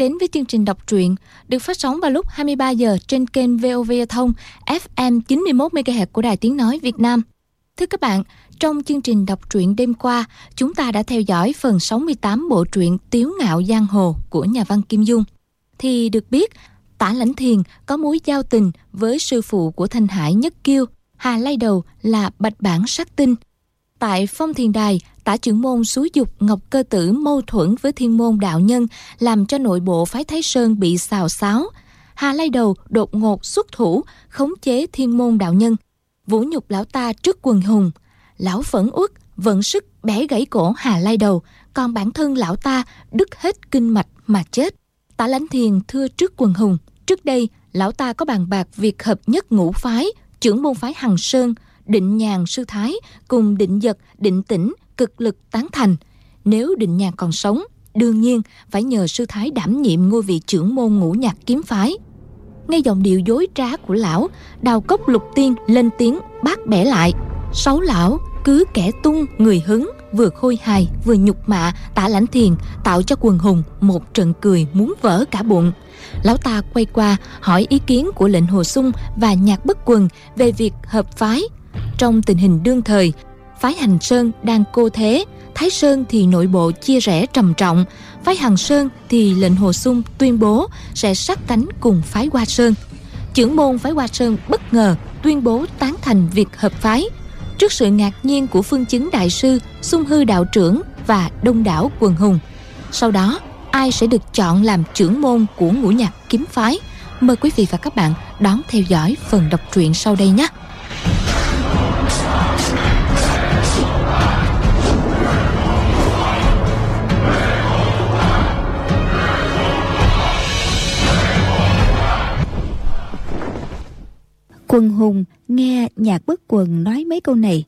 đến với chương trình đọc truyện được phát sóng vào lúc 23 giờ trên kênh VOV Thông FM 91 MHz của Đài Tiếng nói Việt Nam. Thưa các bạn, trong chương trình đọc truyện đêm qua, chúng ta đã theo dõi phần 68 bộ truyện Tiếu ngạo giang hồ của nhà văn Kim Dung. Thì được biết, Tả Lãnh Thiền có mối giao tình với sư phụ của Thanh Hải Nhất Kiêu, Hà Lai Đầu là Bạch Bản Sắc Tinh. Tại Phong Thiền Đài, tả trưởng môn xúi dục Ngọc Cơ Tử mâu thuẫn với thiên môn đạo nhân, làm cho nội bộ phái Thái Sơn bị xào xáo. Hà lai Đầu đột ngột xuất thủ, khống chế thiên môn đạo nhân, vũ nhục lão ta trước quần hùng. Lão phẫn uất, vận sức bẻ gãy cổ Hà lai Đầu, còn bản thân lão ta đứt hết kinh mạch mà chết. Tả Lãnh Thiền thưa trước quần hùng, trước đây lão ta có bàn bạc việc hợp nhất ngũ phái, trưởng môn phái Hằng Sơn, định nhàn sư thái cùng định giật, định tĩnh cực lực tán thành. Nếu định nhạc còn sống, đương nhiên phải nhờ sư thái đảm nhiệm ngôi vị trưởng môn ngũ nhạc kiếm phái. Nghe giọng điệu dối trá của lão, đào cốc lục tiên lên tiếng bác bẻ lại. Sáu lão cứ kẻ tung người hứng, vừa khôi hài vừa nhục mạ tả lãnh thiền tạo cho quần hùng một trận cười muốn vỡ cả bụng lão ta quay qua hỏi ý kiến của lệnh hồ sung và nhạc bất quần về việc hợp phái trong tình hình đương thời phái hành sơn đang cô thế, thái sơn thì nội bộ chia rẽ trầm trọng, phái hằng sơn thì lệnh hồ sung tuyên bố sẽ sát cánh cùng phái hoa sơn. Trưởng môn phái hoa sơn bất ngờ tuyên bố tán thành việc hợp phái. Trước sự ngạc nhiên của phương chứng đại sư sung hư đạo trưởng và đông đảo quần hùng, sau đó ai sẽ được chọn làm trưởng môn của ngũ nhạc kiếm phái? Mời quý vị và các bạn đón theo dõi phần đọc truyện sau đây nhé. Quần hùng nghe nhạc bất quần nói mấy câu này,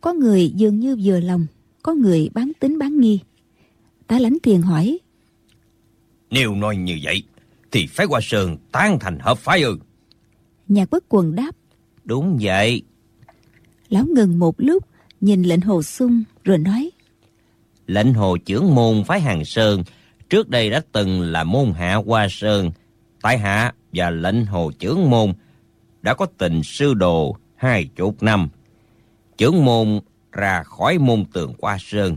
có người dường như vừa lòng, có người bán tính bán nghi. Tả lãnh tiền hỏi. Nếu nói như vậy, thì phái Hoa Sơn tan thành hợp phái ư? Nhạc bất quần đáp. Đúng vậy. Lão ngừng một lúc, nhìn lệnh hồ sung rồi nói. Lệnh hồ trưởng môn phái Hàng Sơn trước đây đã từng là môn hạ Hoa Sơn. Tại hạ và lệnh hồ trưởng môn đã có tình sư đồ hai chục năm. Trưởng môn ra khỏi môn tường qua sơn,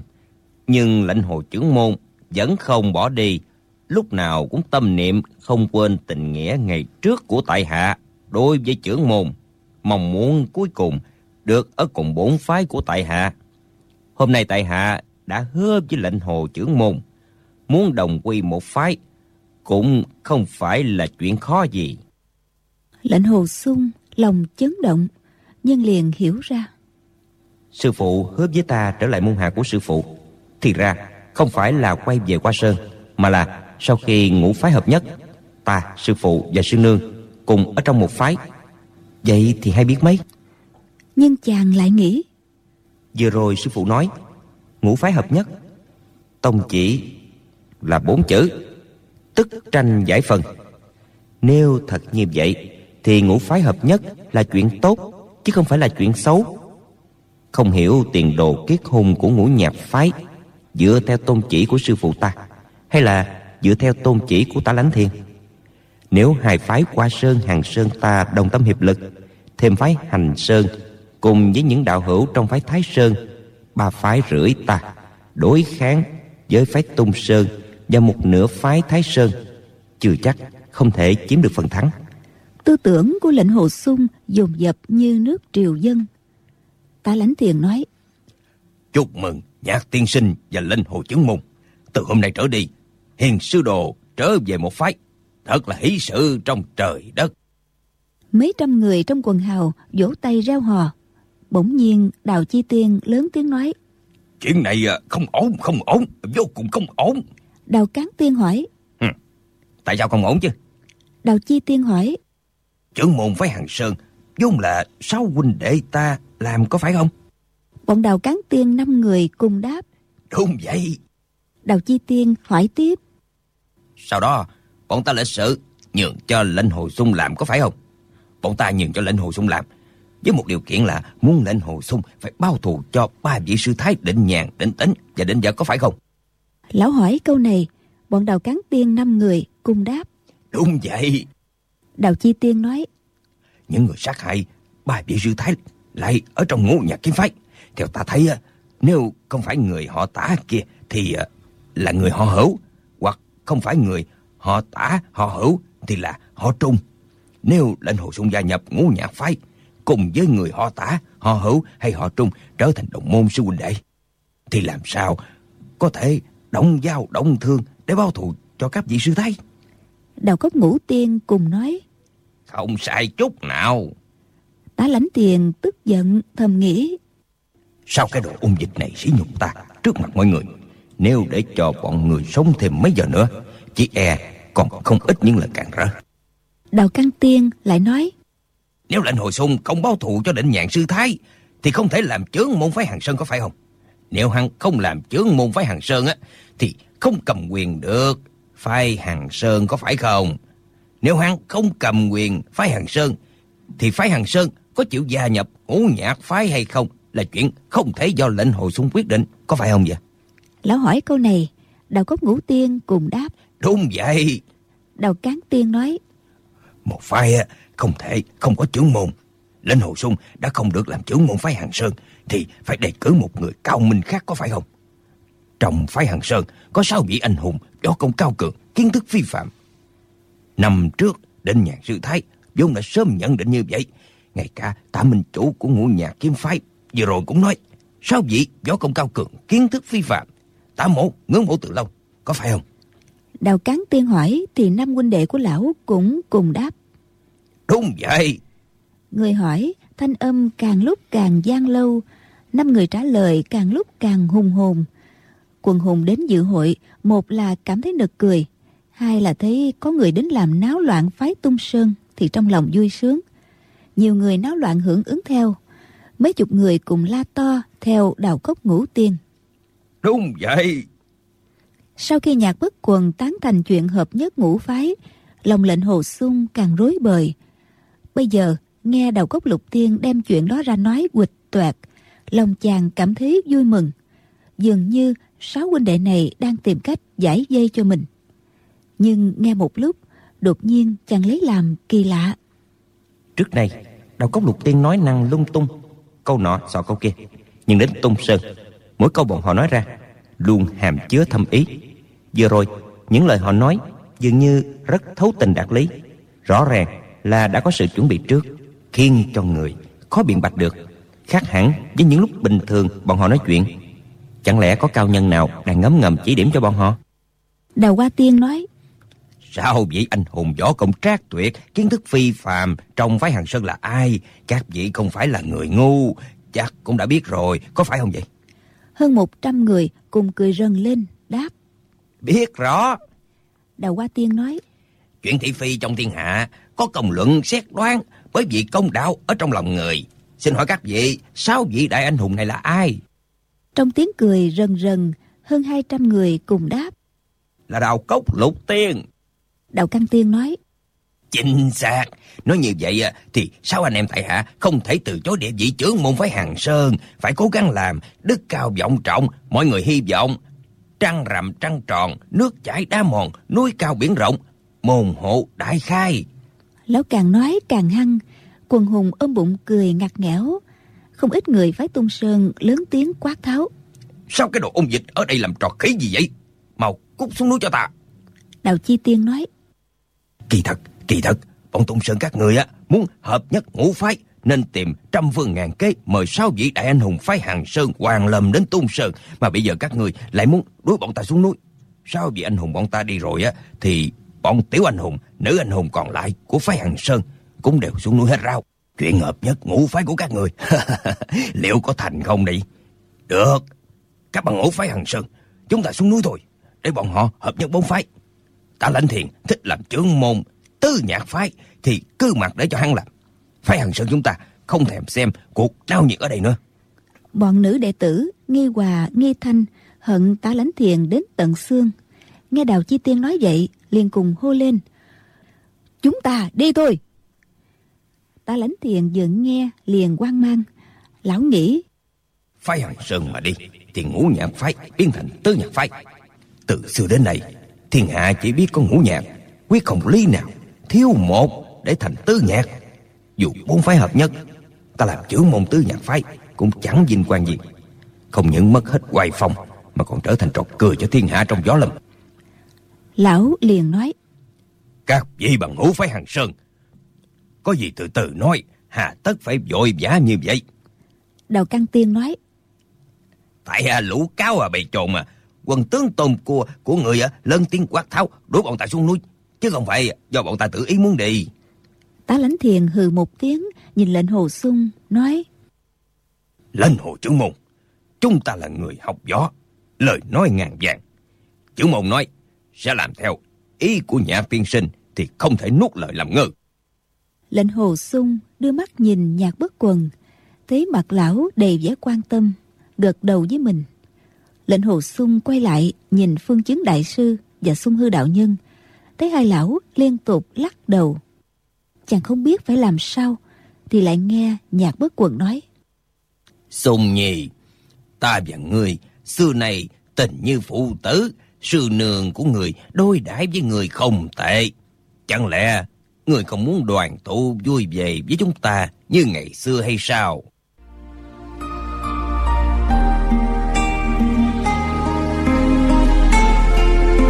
nhưng lãnh hồ trưởng môn vẫn không bỏ đi, lúc nào cũng tâm niệm không quên tình nghĩa ngày trước của tại hạ đối với trưởng môn, mong muốn cuối cùng được ở cùng bốn phái của tại hạ. Hôm nay tại hạ đã hứa với lệnh hồ trưởng môn, muốn đồng quy một phái cũng không phải là chuyện khó gì. Lệnh hồ sung lòng chấn động nhưng liền hiểu ra. Sư phụ hứa với ta trở lại môn hạ của sư phụ. Thì ra không phải là quay về qua sơn mà là sau khi ngũ phái hợp nhất ta sư phụ và sư nương cùng ở trong một phái. Vậy thì hay biết mấy? Nhưng chàng lại nghĩ. Vừa rồi sư phụ nói ngũ phái hợp nhất tông chỉ là bốn chữ tức tranh giải phần. Nếu thật như vậy thì ngũ phái hợp nhất là chuyện tốt, chứ không phải là chuyện xấu. Không hiểu tiền đồ kết hôn của ngũ nhạc phái dựa theo tôn chỉ của sư phụ ta, hay là dựa theo tôn chỉ của ta lánh thiên. Nếu hai phái qua sơn hàng sơn ta đồng tâm hiệp lực, thêm phái hành sơn cùng với những đạo hữu trong phái thái sơn, ba phái rưỡi ta đối kháng với phái tung sơn và một nửa phái thái sơn, chưa chắc không thể chiếm được phần thắng. Tư tưởng của lệnh hồ sung dồn dập như nước triều dân. Tạ lãnh tiền nói. Chúc mừng nhạc tiên sinh và lệnh hồ chứng môn. Từ hôm nay trở đi, hiền sư đồ trở về một phái. Thật là hỷ sự trong trời đất. Mấy trăm người trong quần hào vỗ tay reo hò. Bỗng nhiên Đào Chi Tiên lớn tiếng nói. Chuyện này à, không ổn, không ổn, vô cùng không ổn. Đào Cán Tiên hỏi. Ừ, tại sao không ổn chứ? Đào Chi Tiên hỏi trưởng môn phái Hằng Sơn vốn là sáu huynh đệ ta làm có phải không? Bọn đào cán tiên năm người cùng đáp. Đúng vậy. Đào chi tiên hỏi tiếp. Sau đó, bọn ta lịch sự nhường cho lệnh hồ sung làm có phải không? Bọn ta nhường cho lệnh hồ sung làm với một điều kiện là muốn lệnh hồ sung phải bao thù cho ba vị sư thái định nhàn, định tính và định vợ có phải không? Lão hỏi câu này, Bọn đào cán tiên năm người cùng đáp. Đúng vậy. Đào chi tiên nói. Những người sát hại bà vị sư thái lại ở trong ngũ nhạc kiếm phái. Theo ta thấy à, nếu không phải người họ tả kia thì à, là người họ hữu. Hoặc không phải người họ tả họ hữu thì là họ trung. Nếu lệnh hồ sung gia nhập ngũ nhạc phái cùng với người họ tả, họ hữu hay họ trung trở thành đồng môn sư huynh đệ thì làm sao có thể động giao động thương để báo thù cho các vị sư thái. Đào cốc ngũ tiên cùng nói. Không sai chút nào. Tá lãnh tiền tức giận thầm nghĩ. Sao cái đồ ung dịch này sỉ nhục ta trước mặt mọi người. Nếu để cho bọn người sống thêm mấy giờ nữa, chỉ e còn không ít những lời càng rỡ. Đào Căn Tiên lại nói. Nếu lệnh hồi xuân không báo thù cho định nhàn sư thái, thì không thể làm chướng môn phái hàng sơn có phải không? Nếu hắn không làm chướng môn phái hàng sơn á, thì không cầm quyền được phái hàng sơn có phải không? Nếu hắn không cầm quyền phái hàng sơn, thì phái hàng sơn có chịu gia nhập ngũ nhạc phái hay không là chuyện không thể do lệnh hồi xuân quyết định, có phải không vậy? Lão hỏi câu này, Đào Cốc Ngũ Tiên cùng đáp. Đúng vậy. Đào Cán Tiên nói. Một phái không thể không có chướng môn. Lệnh Hồ Xuân đã không được làm chướng môn phái Hàng Sơn thì phải đề cử một người cao minh khác có phải không? Trong phái Hàng Sơn có sáu vị anh hùng võ công cao cường, kiến thức phi phạm. Năm trước, Đinh Nhạc Sư Thái vốn đã sớm nhận định như vậy. Ngay cả tạ minh chủ của ngũ nhạc kiếm phái vừa rồi cũng nói sáu vị võ công cao cường, kiến thức phi phạm. Tạ mộ, ngưỡng mộ từ lâu, có phải không? Đào Cán Tiên hỏi thì năm huynh đệ của lão cũng cùng đáp. Đúng vậy. Người hỏi, thanh âm càng lúc càng gian lâu, năm người trả lời càng lúc càng hùng hồn. Quần hùng đến dự hội, một là cảm thấy nực cười, hai là thấy có người đến làm náo loạn phái tung sơn thì trong lòng vui sướng. Nhiều người náo loạn hưởng ứng theo, mấy chục người cùng la to theo đào cốc ngũ tiên. Đúng vậy. Sau khi nhạc bất quần tán thành chuyện hợp nhất ngũ phái, lòng lệnh hồ sung càng rối bời. Bây giờ, nghe đầu cốc lục tiên đem chuyện đó ra nói quịch toẹt, lòng chàng cảm thấy vui mừng. Dường như sáu huynh đệ này đang tìm cách giải dây cho mình. Nhưng nghe một lúc, đột nhiên chàng lấy làm kỳ lạ. Trước đây, đâu cốc lục tiên nói năng lung tung, câu nọ sọ câu kia. Nhưng đến tung sơn, mỗi câu bọn họ nói ra luôn hàm chứa thâm ý. Vừa rồi, những lời họ nói dường như rất thấu tình đạt lý. Rõ ràng là đã có sự chuẩn bị trước, khiến cho người khó biện bạch được. Khác hẳn với những lúc bình thường bọn họ nói chuyện. Chẳng lẽ có cao nhân nào đang ngấm ngầm chỉ điểm cho bọn họ? Đào Hoa Tiên nói, Sao vị anh hùng võ công trác tuyệt, kiến thức phi phàm trong phái Hàng Sơn là ai? Các vị không phải là người ngu, chắc cũng đã biết rồi, có phải không vậy? Hơn một trăm người cùng cười rần lên, đáp. Biết rõ. Đào Hoa Tiên nói. Chuyện thị phi trong thiên hạ có công luận xét đoán bởi vì công đạo ở trong lòng người. Xin hỏi các vị, sáu vị đại anh hùng này là ai? Trong tiếng cười rần rần, hơn hai trăm người cùng đáp. Là đào cốc lục tiên. Đào Căn Tiên nói. Chính xác. Nói như vậy thì sao anh em tại hạ không thể từ chối địa vị trưởng môn phái Hàng Sơn. Phải cố gắng làm, đức cao vọng trọng, mọi người hy vọng. Trăng rằm trăng tròn, nước chảy đá mòn, núi cao biển rộng, môn hộ đại khai. Lão càng nói càng hăng, quần hùng ôm bụng cười ngặt nghẽo. Không ít người phái tung sơn lớn tiếng quát tháo. Sao cái đồ ôn dịch ở đây làm trò khí gì vậy? Mau cút xuống núi cho ta. Đào Chi Tiên nói. Kỳ thật, kỳ thật, bọn tung sơn các người á muốn hợp nhất ngũ phái nên tìm trăm phương ngàn kế mời sáu vị đại anh hùng phái hàng sơn hoàng lầm đến tung sơn mà bây giờ các người lại muốn đuổi bọn ta xuống núi sáu vị anh hùng bọn ta đi rồi á thì bọn tiểu anh hùng nữ anh hùng còn lại của phái hàng sơn cũng đều xuống núi hết rau chuyện hợp nhất ngũ phái của các người. Liệu có thành không đi? Được. Các bằng ngũ phái hằng sơn, chúng ta xuống núi thôi, để bọn họ hợp nhất bốn phái. Ta lãnh thiền, thích làm trưởng môn tư nhạc phái, thì cứ mặc để cho hắn làm. Phái hằng sơn chúng ta không thèm xem cuộc đau nhiệt ở đây nữa. Bọn nữ đệ tử nghi hòa, nghi thanh hận tá lãnh thiền đến tận xương. Nghe đào chi tiên nói vậy, liền cùng hô lên. Chúng ta đi thôi tá lãnh thiền vừa nghe liền quan mang. Lão nghĩ phái hàng sơn mà đi thì ngũ nhạc phái biến thành tứ nhạc phái. Từ xưa đến nay Thiên hạ chỉ biết có ngũ nhạc Quyết không lý nào Thiếu một để thành tứ nhạc. Dù bốn phái hợp nhất Ta làm trưởng môn tứ nhạc phái Cũng chẳng vinh quang gì. Không những mất hết hoài phong Mà còn trở thành trò cười cho thiên hạ trong gió lâm Lão liền nói Các vị bằng ngũ phái hàng sơn Có gì từ từ nói. Hà tất phải vội vã như vậy. Đầu Căng Tiên nói. Tại à, lũ cáo à bày trộn mà Quân tướng tôn của của người à, lớn tiếng quát tháo Đuổi bọn ta xuống núi. Chứ không phải do bọn ta tự ý muốn đi. Tá lãnh thiền hừ một tiếng Nhìn lệnh hồ sung nói. Lên hồ trưởng môn Chúng ta là người học gió Lời nói ngàn vàng. Trưởng môn nói sẽ làm theo ý của nhà tiên sinh Thì không thể nuốt lời làm ngơ Lệnh hồ sung đưa mắt nhìn nhạc bất quần. Thấy mặt lão đầy vẻ quan tâm, Gật đầu với mình. Lệnh hồ sung quay lại Nhìn phương chứng đại sư và sung hư đạo nhân. Thấy hai lão liên tục lắc đầu. Chàng không biết phải làm sao Thì lại nghe nhạc bất quần nói. Sung nhi, Ta và người Xưa này tình như phụ tử, Sư nương của người đôi đãi với người không tệ. Chẳng lẽ Người không muốn đoàn tụ vui về với chúng ta Như ngày xưa hay sao?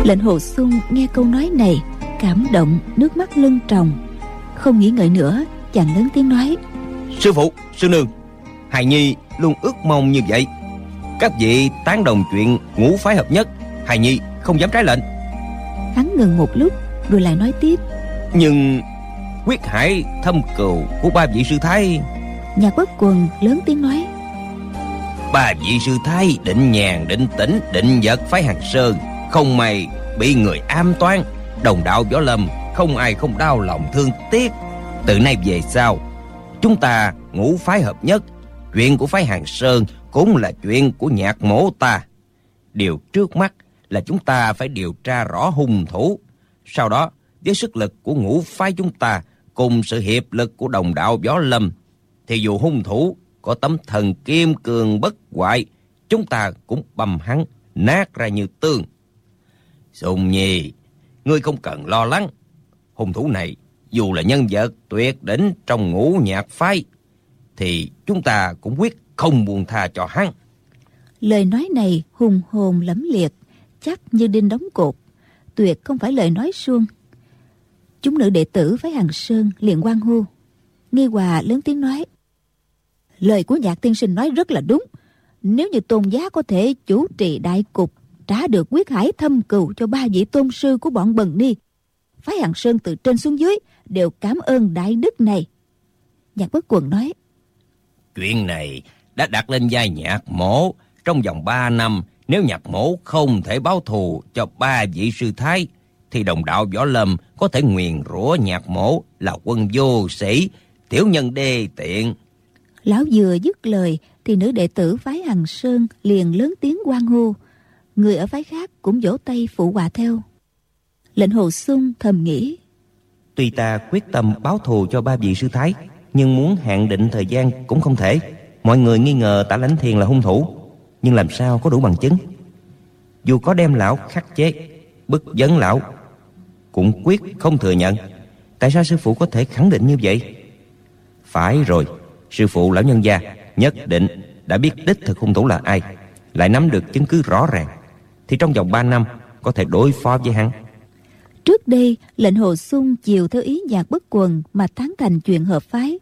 Lệnh hồ sung nghe câu nói này Cảm động nước mắt lưng tròng. Không nghĩ ngợi nữa Chàng lớn tiếng nói. Sư phụ, sư nương Hài Nhi luôn ước mong như vậy. Các vị tán đồng chuyện ngũ phái hợp nhất Hài Nhi không dám trái lệnh. Hắn ngừng một lúc Rồi lại nói tiếp Nhưng quyết hải thâm cừu của ba vị sư thái. Nhạc bất quần lớn tiếng nói. Ba vị sư thái định nhàn định tĩnh định vật phái hàng sơn Không may bị người am toán Đồng đạo võ lâm Không ai không đau lòng thương tiếc. Từ nay về sau Chúng ta ngũ phái hợp nhất. Chuyện của phái hàng sơn Cũng là chuyện của nhạc mổ ta. Điều trước mắt là chúng ta phải điều tra rõ hung thủ. Sau đó với sức lực của ngũ phái chúng ta Cùng sự hiệp lực của đồng đạo võ lâm Thì dù hung thủ có tấm thần kim cường bất hoại Chúng ta cũng bầm hắn Nát ra như tương Sùng Nhi, ngươi không cần lo lắng. Hung thủ này, dù là nhân vật tuyệt đỉnh trong ngũ nhạc phái, thì chúng ta cũng quyết không buông tha cho hắn. Lời nói này hùng hồn lẫm liệt, chắc như đinh đóng cột, tuyệt không phải lời nói suông. Chúng nữ đệ tử phái hàng sơn liền quan hô. Nghi Hòa lớn tiếng nói. Lời của nhạc tiên sinh nói rất là đúng. Nếu như tôn giá có thể chủ trì đại cục, trả được quyết hải thâm cừu cho ba vị tôn sư của bọn bần ni, phái hàng sơn từ trên xuống dưới đều cảm ơn đại đức này nhạc bất quần nói, chuyện này đã đặt lên vai nhạc mổ trong vòng ba năm, nếu nhạc mổ không thể báo thù cho ba vị sư thái thì đồng đạo võ lâm có thể nguyền rủa nhạc mổ là quân vô sĩ tiểu nhân đê tiện. Lão vừa dứt lời thì nữ đệ tử phái hằng sơn liền lớn tiếng quan hô. Người ở phái khác cũng vỗ tay phụ họa theo. Lệnh hồ sung thầm nghĩ tuy ta quyết tâm báo thù cho ba vị sư thái nhưng muốn hạn định thời gian cũng không thể. Mọi người nghi ngờ tả lãnh thiền là hung thủ nhưng làm sao có đủ bằng chứng? Dù có đem lão khắc chế bức vấn lão cũng quyết không thừa nhận tại sao sư phụ có thể khẳng định như vậy phải rồi sư phụ lão nhân gia nhất định đã biết đích thực hung thủ là ai lại nắm được chứng cứ rõ ràng thì trong vòng 3 năm có thể đối phó với hắn. Trước đây, lệnh hồ sung chiều theo ý nhạc bất quần mà tán thành chuyện hợp phái.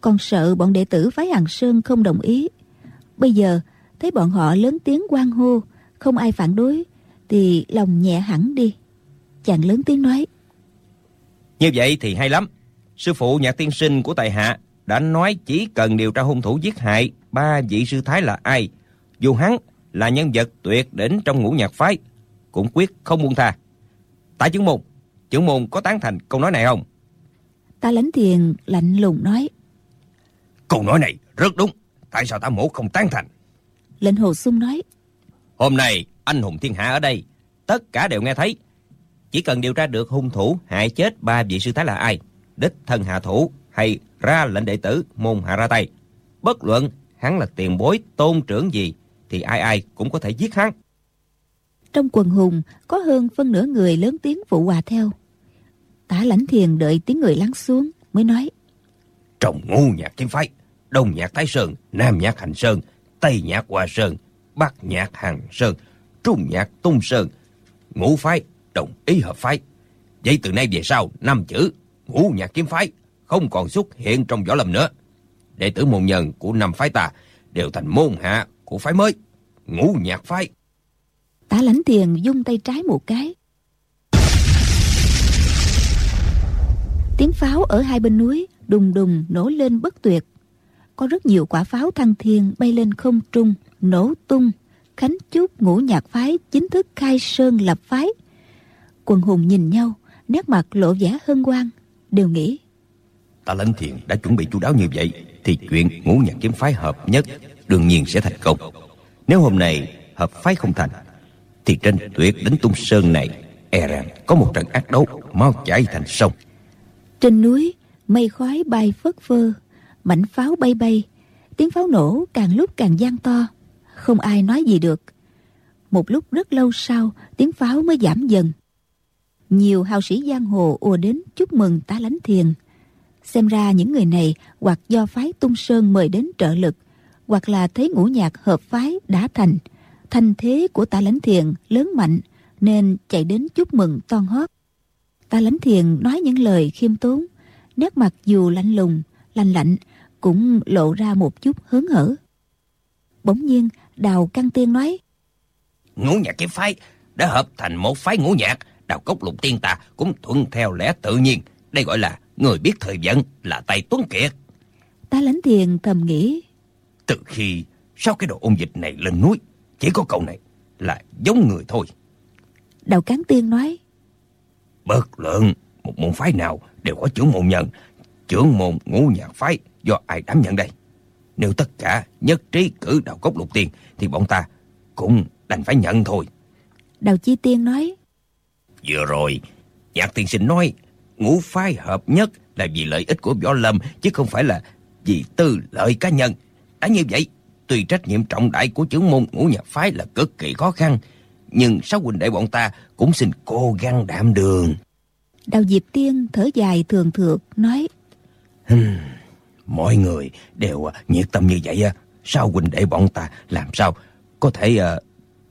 Còn sợ bọn đệ tử phái Hàng Sơn không đồng ý. Bây giờ, thấy bọn họ lớn tiếng quan hô, không ai phản đối, thì lòng nhẹ hẳn đi. Chàng lớn tiếng nói. Như vậy thì hay lắm. Sư phụ nhạc tiên sinh của tài hạ đã nói chỉ cần điều tra hung thủ giết hại ba vị sư thái là ai. Dù hắn là nhân vật tuyệt đỉnh trong ngũ nhạc phái, cũng quyết không buông tha. Tại trưởng môn, trưởng môn có tán thành câu nói này không? Ta lãnh thiền lạnh lùng nói. Câu nói này rất đúng. Tại sao ta mổ không tán thành? Lệnh hồ sung nói. Hôm nay anh hùng thiên hạ ở đây, tất cả đều nghe thấy. Chỉ cần điều tra được hung thủ hại chết ba vị sư thái là ai, đích thân hạ thủ hay ra lệnh đệ tử môn hạ ra tay. Bất luận hắn là tiền bối tôn trưởng gì thì ai ai cũng có thể giết hắn. Trong quần hùng có hơn phân nửa người lớn tiếng phụ hòa theo. Tả lãnh thiền đợi tiếng người lắng xuống mới nói. Trong ngu nhạc kiếm phái, đông nhạc Thái Sơn, nam nhạc Hành Sơn, tây nhạc Hoa Sơn, bắc nhạc Hàng Sơn, trung nhạc Tung Sơn, ngũ phái, đồng ý hợp phái. Vậy từ nay về sau, năm chữ ngũ nhạc kiếm phái không còn xuất hiện trong võ lâm nữa. Đệ tử môn nhân của năm phái ta đều thành môn hạ của phái mới, ngũ nhạc phái. Tả lãnh thiền dung tay trái một cái. Tiếng pháo ở hai bên núi đùng đùng nổ lên bất tuyệt. Có rất nhiều quả pháo thăng thiên bay lên không trung, nổ tung, khánh chúc ngũ nhạc phái chính thức khai sơn lập phái. Quần hùng nhìn nhau, nét mặt lộ vẻ hân hoan, đều nghĩ. Ta lãnh thiền đã chuẩn bị chu đáo như vậy, thì chuyện ngũ nhạc kiếm phái hợp nhất đương nhiên sẽ thành công. Nếu hôm nay hợp phái không thành, thì trên tuyệt đến tung sơn này e rằng có một trận ác đấu mau chảy thành sông. Trên núi, mây khói bay phất phơ, mảnh pháo bay bay, tiếng pháo nổ càng lúc càng gian to, không ai nói gì được. Một lúc rất lâu sau, tiếng pháo mới giảm dần. Nhiều hào sĩ giang hồ ùa đến chúc mừng tá lánh thiền. Xem ra những người này hoặc do phái tung sơn mời đến trợ lực, hoặc là thấy ngũ nhạc hợp phái đã thành, thanh thế của tá lánh thiền lớn mạnh nên chạy đến chúc mừng toan hót. Tá lánh thiền nói những lời khiêm tốn, nét mặt dù lạnh lùng, lạnh lạnh cũng lộ ra một chút hớn hở. Bỗng nhiên Đào Căng Tiên nói Ngũ nhạc kiếm phái đã hợp thành một phái ngũ nhạc Đào Cốc Lục Tiên ta cũng thuận theo lẽ tự nhiên. Đây gọi là người biết thời vận là tay tuấn kiệt. Ta lãnh thiền thầm nghĩ. Từ khi sau cái đồ ôn dịch này lên núi Chỉ có cậu này là giống người thôi. Đào Cán Tiên nói. Bất luận một môn phái nào đều có trưởng môn nhân Trưởng môn ngũ nhạc phái do ai đảm nhận đây? Nếu tất cả nhất trí cử đào cốc lục tiên Thì bọn ta cũng đành phải nhận thôi. Đào Chi Tiên nói Vừa rồi. Nhạc tiên sinh nói Ngũ phái hợp nhất là vì lợi ích của võ lâm Chứ không phải là vì tư lợi cá nhân. Đã như vậy Tuy trách nhiệm trọng đại của trưởng môn ngũ nhạc phái là cực kỳ khó khăn. Nhưng sáu huynh đệ bọn ta cũng xin cố gắng đảm đường. Đào Diệp Tiên thở dài thường thượt nói Mọi người đều à, nhiệt tâm như vậy Sao huynh đệ bọn ta làm sao Có thể uh,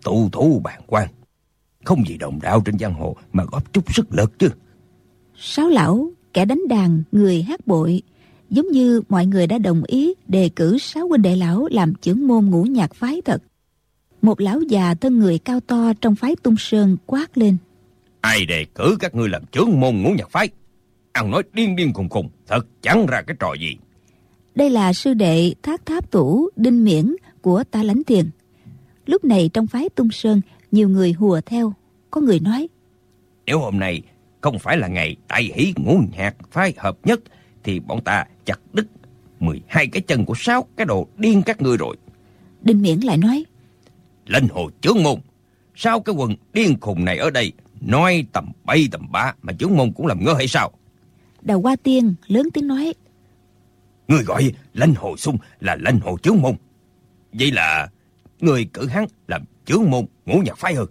tụ thủ bàn quan Không gì đồng đạo trên giang hồ Mà góp chút sức lực chứ. Sáu lão kẻ đánh đàn Người hát bội Giống như mọi người đã đồng ý Đề cử sáu huynh đệ lão Làm trưởng môn ngũ nhạc phái thật. Một lão già thân người cao to Trong phái tung sơn quát lên. Ai đề cử các ngươi làm trưởng môn ngũ nhạc phái? Ăn nói điên điên khùng khùng Thật chẳng ra cái trò gì. Đây là sư đệ thác tháp tủ Đinh miễn của ta lãnh tiền Lúc này trong phái tung sơn Nhiều người hùa theo Có người nói Nếu hôm nay không phải là ngày đại hỷ ngũ nhạc phái hợp nhất Thì bọn ta chặt đứt 12 cái chân của sáu cái đồ điên các ngươi rồi. Đinh miễn lại nói Lên hồ chướng môn Sao cái quần điên khùng này ở đây Nói tầm bay tầm bạ Mà chướng môn cũng làm ngơ hay sao? Đào Hoa Tiên lớn tiếng nói Người gọi lãnh hồ sung là lãnh hồ chướng môn. Vậy là Người cử hắn làm chướng môn ngũ nhạc phái hơn.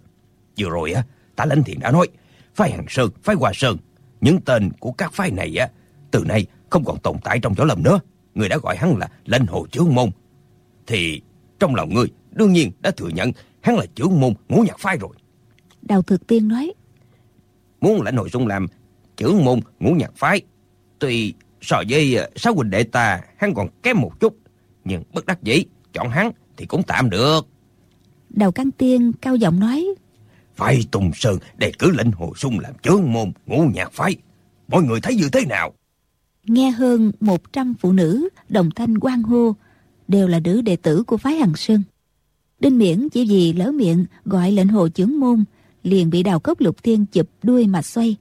Vừa rồi á Ta lãnh thiện đã nói Phái Hàng Sơn, phái Hoa Sơn Những tên của các phái này á Từ nay không còn tồn tại trong võ lâm nữa. Người đã gọi hắn là lãnh hồ chướng môn. Thì trong lòng người Đương nhiên đã thừa nhận hắn là chướng môn ngũ nhạc phái rồi. Đào Thực Tiên nói Muốn lãnh hồ sung làm chướng môn ngũ nhạc phái Tuy so với sáu huynh đệ ta Hắn còn kém một chút Nhưng bất đắc dĩ Chọn hắn thì cũng tạm được Đào Căng Tiên cao giọng nói Phải Tùng Sơn đề cử lệnh hồ sung làm chướng môn ngũ nhạc phái. Mọi người thấy như thế nào? Nghe hơn 100 phụ nữ đồng thanh quan hô Đều là nữ đệ tử của phái Hằng Sơn. Đinh Miễn chỉ vì lỡ miệng gọi lệnh hồ chướng môn Liền bị đào cốc lục thiên chụp đuôi mà xoay.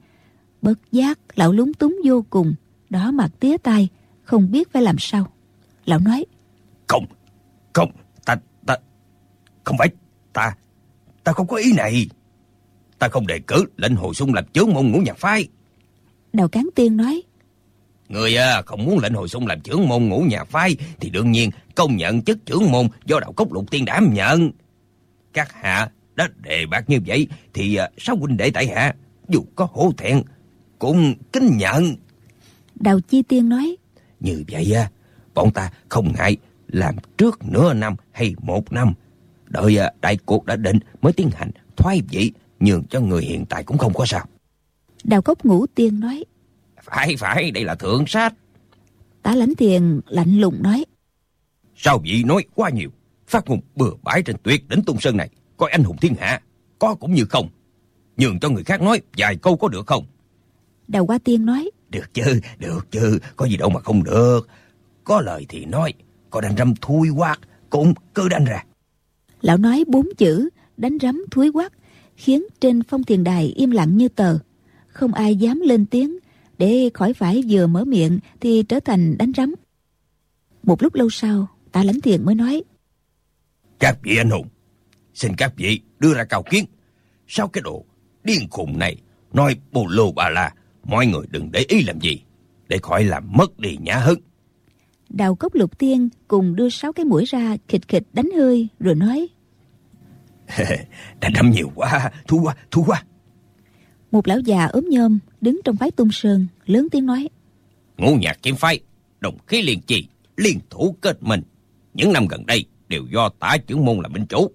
Bất giác lão lúng túng vô cùng Đó mặt tía tai Không biết phải làm sao. Lão nói Không, không, Không phải, ta Ta không có ý này Ta không đề cử lệnh hồ sung làm chướng môn ngũ nhạc phái Đào Cán Tiên nói Người à, không muốn lệnh hồi xung làm trưởng môn ngũ nhà phái Thì đương nhiên công nhận chức trưởng môn do đạo cốc lục tiên đảm nhận Các hạ đã đề bạc như vậy thì uh, sao huynh đệ tại hạ dù có hổ thẹn cũng kính nhận. Đào Chi Tiên nói. Như vậy á, bọn ta không ngại làm trước nửa năm hay một năm. Đợi uh, đại cuộc đã định mới tiến hành thoái vị nhường cho người hiện tại cũng không có sao. Đào Cốc Ngũ Tiên nói. Phải phải, đây là thượng sách. Tả lãnh thiền lạnh lùng nói. Sao vị nói quá nhiều, phát ngôn bừa bãi trên tuyệt đỉnh tung sơn này, coi anh hùng thiên hạ, có cũng như không. Nhường cho người khác nói vài câu có được không? Đào Hoa Tiên nói. Được chứ, được chứ, có gì đâu mà không được. Có lời thì nói, có đánh răm thui quát, cũng cứ đánh ra. Lão nói bốn chữ, đánh rắm thúi quát, khiến trên phong thiền đài im lặng như tờ. Không ai dám lên tiếng, để khỏi phải vừa mở miệng thì trở thành đánh rắm. Một lúc lâu sau, tạ lãnh thiền mới nói. Các vị anh hùng, xin các vị đưa ra cao kiến. Sao cái độ điên khùng này nói bồ lô bà la, mọi người đừng để ý làm gì, để khỏi làm mất đi nhã hứng. Đào cốc lục tiên cùng đưa sáu cái mũi ra khịch khịch đánh hơi rồi nói. Đã đâm nhiều quá, thu quá, thu quá. Một lão già ốm nhôm đứng trong phái tung sơn, lớn tiếng nói. Ngũ nhạc kiếm phái, đồng khí liên trì, liên thủ kết minh. Những năm gần đây đều do tả trưởng môn là minh chủ.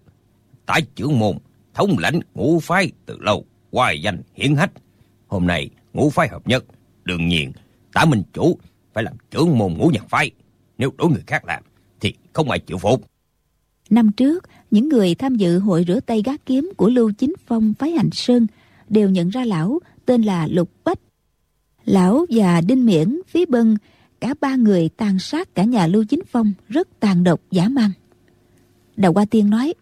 Tả trưởng môn thống lãnh ngũ phái từ lâu, hoài danh hiển hách. Hôm nay ngũ phái hợp nhất, đương nhiên tả minh chủ phải làm trưởng môn ngũ nhạc phái. Nếu đối người khác làm thì không ai chịu phục. Năm trước, những người tham dự hội rửa tay gác kiếm của Lưu Chính Phong phái Hành Sơn đều nhận ra lão tên là Lục Bách. Lão và Đinh Miễn, Phí Bân, cả ba người tàn sát cả nhà Lưu Chính Phong rất tàn độc giả mang. Đào Hoa Tiên nói,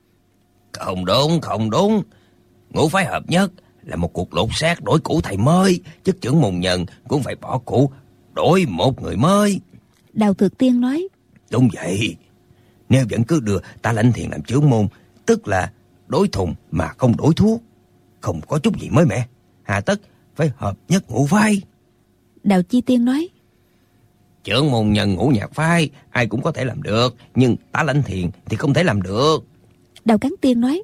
Không đúng, không đúng. Ngũ phái hợp nhất là một cuộc lột xác đổi cũ thầy mới. Chức trưởng môn nhân cũng phải bỏ cũ, đổi một người mới. Đào Thực Tiên nói, Đúng vậy. Nếu vẫn cứ đưa ta lãnh thiền làm trưởng môn, tức là đối thùng mà không đổi thuốc. Không có chút gì mới mẻ. Hà tất phải hợp nhất ngũ phái. Đào Chi Tiên nói, Trưởng môn nhân ngũ nhạc phái, ai cũng có thể làm được, nhưng tá lãnh thiền thì không thể làm được. Đào Cán Tiên nói,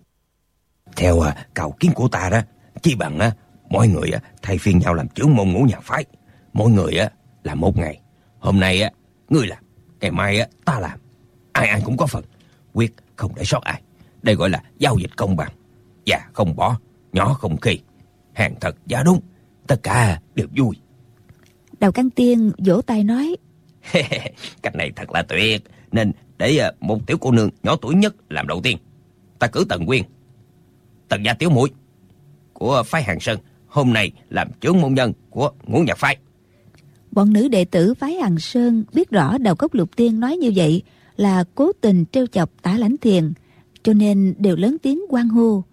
Theo à, cầu kiến của ta đó, chi bằng á, mọi người á, thay phiên nhau làm trưởng môn ngũ nhạc phái. Mỗi người á, làm một ngày. Hôm nay á, ngươi làm, ngày mai á, ta làm. Ai ai cũng có phần, quyết không để sót ai. Đây gọi là giao dịch công bằng. Già không bỏ, nhỏ không khi. Hàng thật giá đúng, tất cả đều vui. Đào Cán Tiên vỗ tay nói, Cách này thật là tuyệt Nên để à, một tiểu cô nương nhỏ tuổi nhất làm đầu tiên Ta cử Tần Quyên Tần gia tiểu muội Của phái Hàng Sơn Hôm nay làm trưởng môn nhân của ngũ nhạc phái Bọn nữ đệ tử phái Hằng Sơn biết rõ Đào Cốc Lục Tiên nói như vậy là cố tình trêu chọc tả lãnh thiền, cho nên đều lớn tiếng quan hô.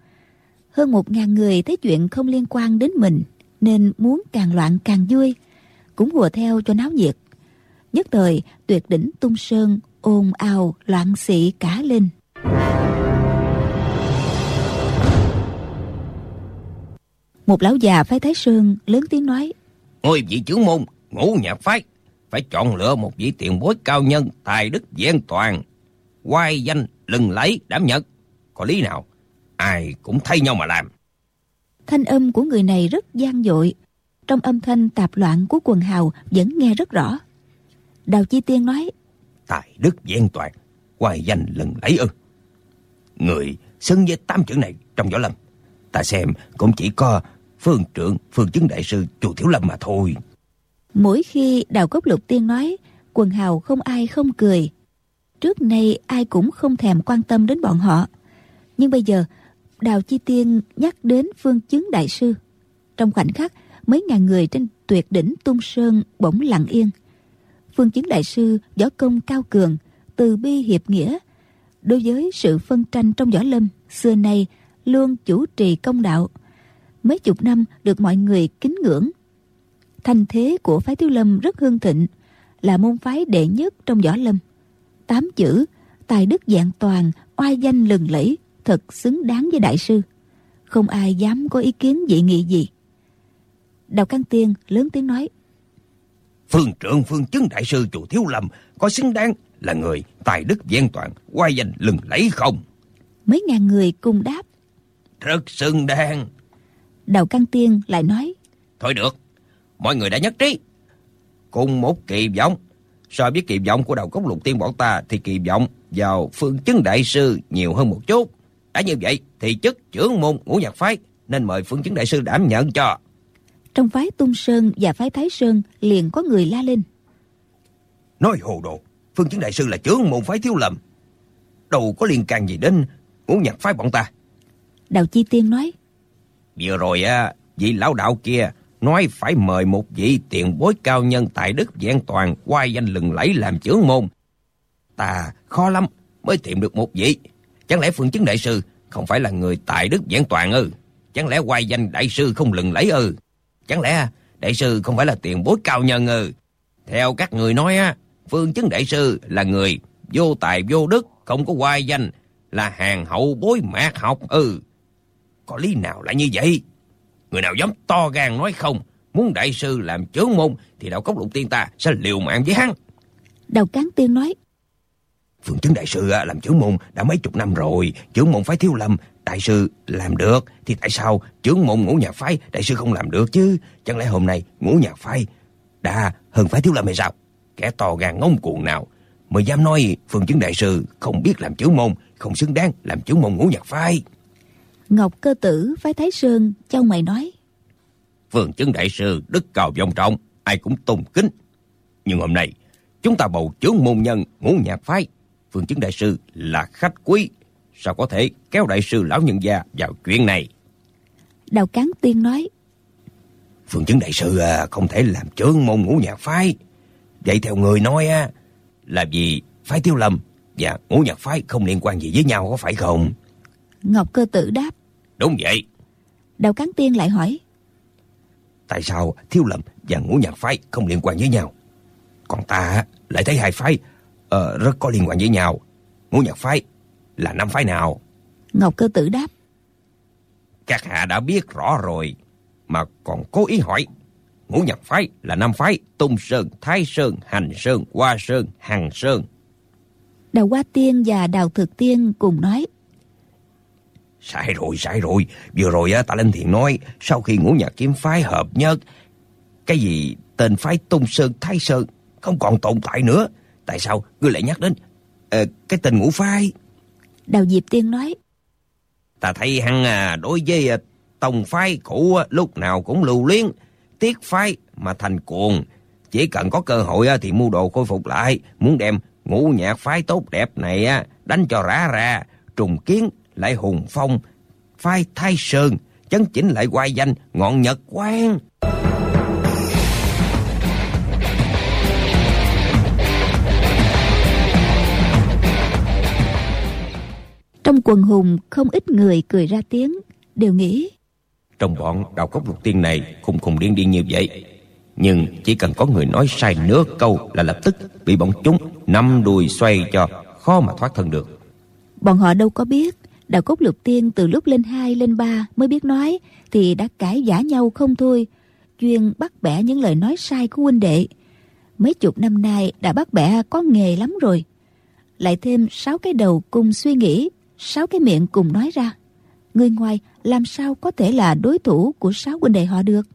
Hơn một ngàn người thấy chuyện không liên quan đến mình, nên muốn càng loạn càng vui, cũng hùa theo cho náo nhiệt. Nhất thời tuyệt đỉnh tung sơn, ồn ào, loạn xị cả lên. Một lão già phái Thái Sơn lớn tiếng nói Ôi vị trưởng môn ngũ nhạc phái Phải chọn lựa một vị tiền bối cao nhân Tài đức vẹn toàn Quai danh lừng lấy đảm nhận. Có lý nào? Ai cũng thay nhau mà làm. Thanh âm của người này rất gian dội. Trong âm thanh tạp loạn của quần hào Vẫn nghe rất rõ. Đào Chi Tiên nói Tài đức vẹn toàn Quai danh lừng lấy ư. Người xưng với tám chữ này trong võ lâm Ta xem cũng chỉ có Phương trưởng, phương chứng đại sư Chùa Thiếu Lâm mà thôi Mỗi khi Đào Cốc Lục Tiên nói, Quần hào không ai không cười. Trước nay ai cũng không thèm quan tâm đến bọn họ. Nhưng bây giờ, Đào Chi Tiên nhắc đến phương chứng đại sư. Trong khoảnh khắc, Mấy ngàn người trên tuyệt đỉnh tung sơn Bỗng lặng yên. Phương chứng đại sư võ công cao cường, Từ bi hiệp nghĩa. Đối với sự phân tranh trong võ lâm, Xưa nay luôn chủ trì công đạo. Mấy chục năm được mọi người kính ngưỡng thanh thế của phái thiếu lâm rất hương thịnh là môn phái đệ nhất trong võ lâm tám chữ tài đức dạng toàn oai danh lừng lẫy thật xứng đáng với đại sư không ai dám có ý kiến dị nghị gì đào căn tiên lớn tiếng nói Phương trưởng phương chứng đại sư chùa Thiếu Lâm Có xứng đáng là người tài đức vẹn toàn Quay danh lừng lấy không mấy ngàn người cùng đáp Rất xứng đáng. Đào Căng Tiên lại nói. Thôi được, mọi người đã nhất trí. Cùng một kỳ vọng. So với kỳ vọng của đầu cốc lục tiên bọn ta thì kỳ vọng vào phương chứng đại sư nhiều hơn một chút. Đã như vậy thì chức trưởng môn ngũ nhạc phái nên mời phương chứng đại sư đảm nhận cho. Trong phái Tung Sơn và phái Thái Sơn liền có người la lên. Nói hồ đồ, phương chứng đại sư là trưởng môn phái thiếu lầm. Đâu có liên can gì đến ngũ nhạc phái bọn ta. Đào Chi Tiên nói. Vừa rồi á, vị lão đạo kia nói phải mời một vị tiền bối cao nhân tại Đức Vẹn Toàn quay danh lừng lẫy làm trưởng môn. Ta khó lắm mới tìm được một vị. Chẳng lẽ phương chứng đại sư không phải là người tại Đức Vẹn Toàn ư? Chẳng lẽ quay danh đại sư không lừng lẫy ư? Chẳng lẽ đại sư không phải là tiền bối cao nhân ư? Theo các người nói á, phương chứng đại sư là người vô tài vô đức, không có quay danh, là hàng hậu bối mạc học ư. Có lý nào lại như vậy? Người nào dám to gan nói không, muốn đại sư làm chướng môn thì đạo cốc lục tiên ta sẽ liều mạng với hắn. Đầu cán tiên nói. Phương chứng đại sư làm chướng môn đã mấy chục năm rồi, chướng môn phái thiếu lầm, đại sư làm được, thì tại sao chướng môn ngũ nhạc phái đại sư không làm được chứ? Chẳng lẽ hôm nay ngũ nhạc phái đã hơn phái thiếu lâm hay sao? Kẻ to gan ngông cuồng nào mới dám nói phương chứng đại sư không biết làm chướng môn, không xứng đáng làm chướng môn ngũ nhạc phái. Ngọc cơ tử phái Thái Sơn châu mày nói. Phương chứng đại sư đức cao vọng trọng, ai cũng tôn kính. Nhưng hôm nay, chúng ta bầu chướng môn nhân ngũ nhạc phái. Phương chứng đại sư là khách quý. Sao có thể kéo đại sư lão nhân gia vào chuyện này? Đào Cán Tiên nói. Phương chứng đại sư à, không thể làm chướng môn ngũ nhạc phái. Vậy theo người nói á, là vì phái tiêu lâm và ngũ nhạc phái không liên quan gì với nhau có phải không? Ngọc cơ tử đáp. Đúng vậy. Đào Cán Tiên lại hỏi. Tại sao Thiếu Lâm và Ngũ Nhạc Phái không liên quan với nhau? Còn ta lại thấy hai phái uh, rất có liên quan với nhau. Ngũ Nhạc Phái là năm phái nào? Ngọc Cơ Tử đáp. Các hạ đã biết rõ rồi, mà còn cố ý hỏi. Ngũ Nhạc Phái là năm phái Tung Sơn, Thái Sơn, Hành Sơn, Hoa Sơn, Hằng Sơn. Đào Hoa Tiên và Đào Thực Tiên cùng nói. Sai rồi, sai rồi. Vừa rồi á, ta lên thiện nói, sau khi ngũ nhạc kiếm phái hợp nhất, cái gì tên phái Tung Sơn, Thái Sơn không còn tồn tại nữa. Tại sao ngươi lại nhắc đến uh, cái tên ngũ phái? Đào Diệp Tiên nói. Ta thấy hắn à, đối với uh, tông phái cũ lúc nào cũng lưu luyến, tiếc phái mà thành cuồng. Chỉ cần có cơ hội uh, thì mua đồ khôi phục lại, muốn đem ngũ nhạc phái tốt đẹp này uh, đánh cho rã ra, trùng kiến lại hùng phong, phai thai sơn, chấn chỉnh lại quay danh ngọn nhật quang. Trong quần hùng không ít người cười ra tiếng, đều nghĩ. Trong bọn đào cốc lục tiên này khùng khùng điên điên như vậy. Nhưng chỉ cần có người nói sai nửa câu là lập tức bị bọn chúng năm đùi xoay cho khó mà thoát thân được. Bọn họ đâu có biết đào cốt lục tiên từ lúc lên hai lên ba mới biết nói thì đã cãi giả nhau không thôi. Chuyên bắt bẻ những lời nói sai của huynh đệ. Mấy chục năm nay đã bắt bẻ có nghề lắm rồi. Lại thêm sáu cái đầu cùng suy nghĩ, sáu cái miệng cùng nói ra. Người ngoài làm sao có thể là đối thủ của sáu huynh đệ họ được.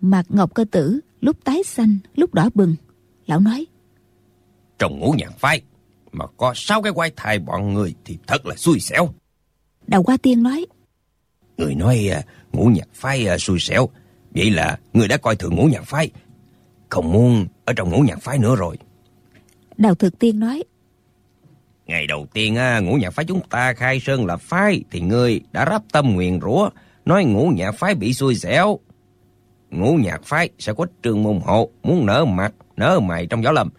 Mặt Ngọc Cơ Tử lúc tái xanh, lúc đỏ bừng. Lão nói. Trong ngũ nhạc phái mà có sáu cái quái thai bọn người thì thật là xui xẻo. Đào Hoa Tiên nói. Người nói uh, ngũ nhạc phái uh, xui xẻo. Vậy là người đã coi thường ngũ nhạc phái. Không muốn ở trong ngũ nhạc phái nữa rồi. Đào Thực Tiên nói. Ngày đầu tiên uh, ngũ nhạc phái chúng ta khai sơn là phái thì ngươi đã rắp tâm nguyện rủa nói ngũ nhạc phái bị xui xẻo. Ngũ nhạc phái sẽ có trường môn hộ muốn nở mặt, nở mày trong gió lầm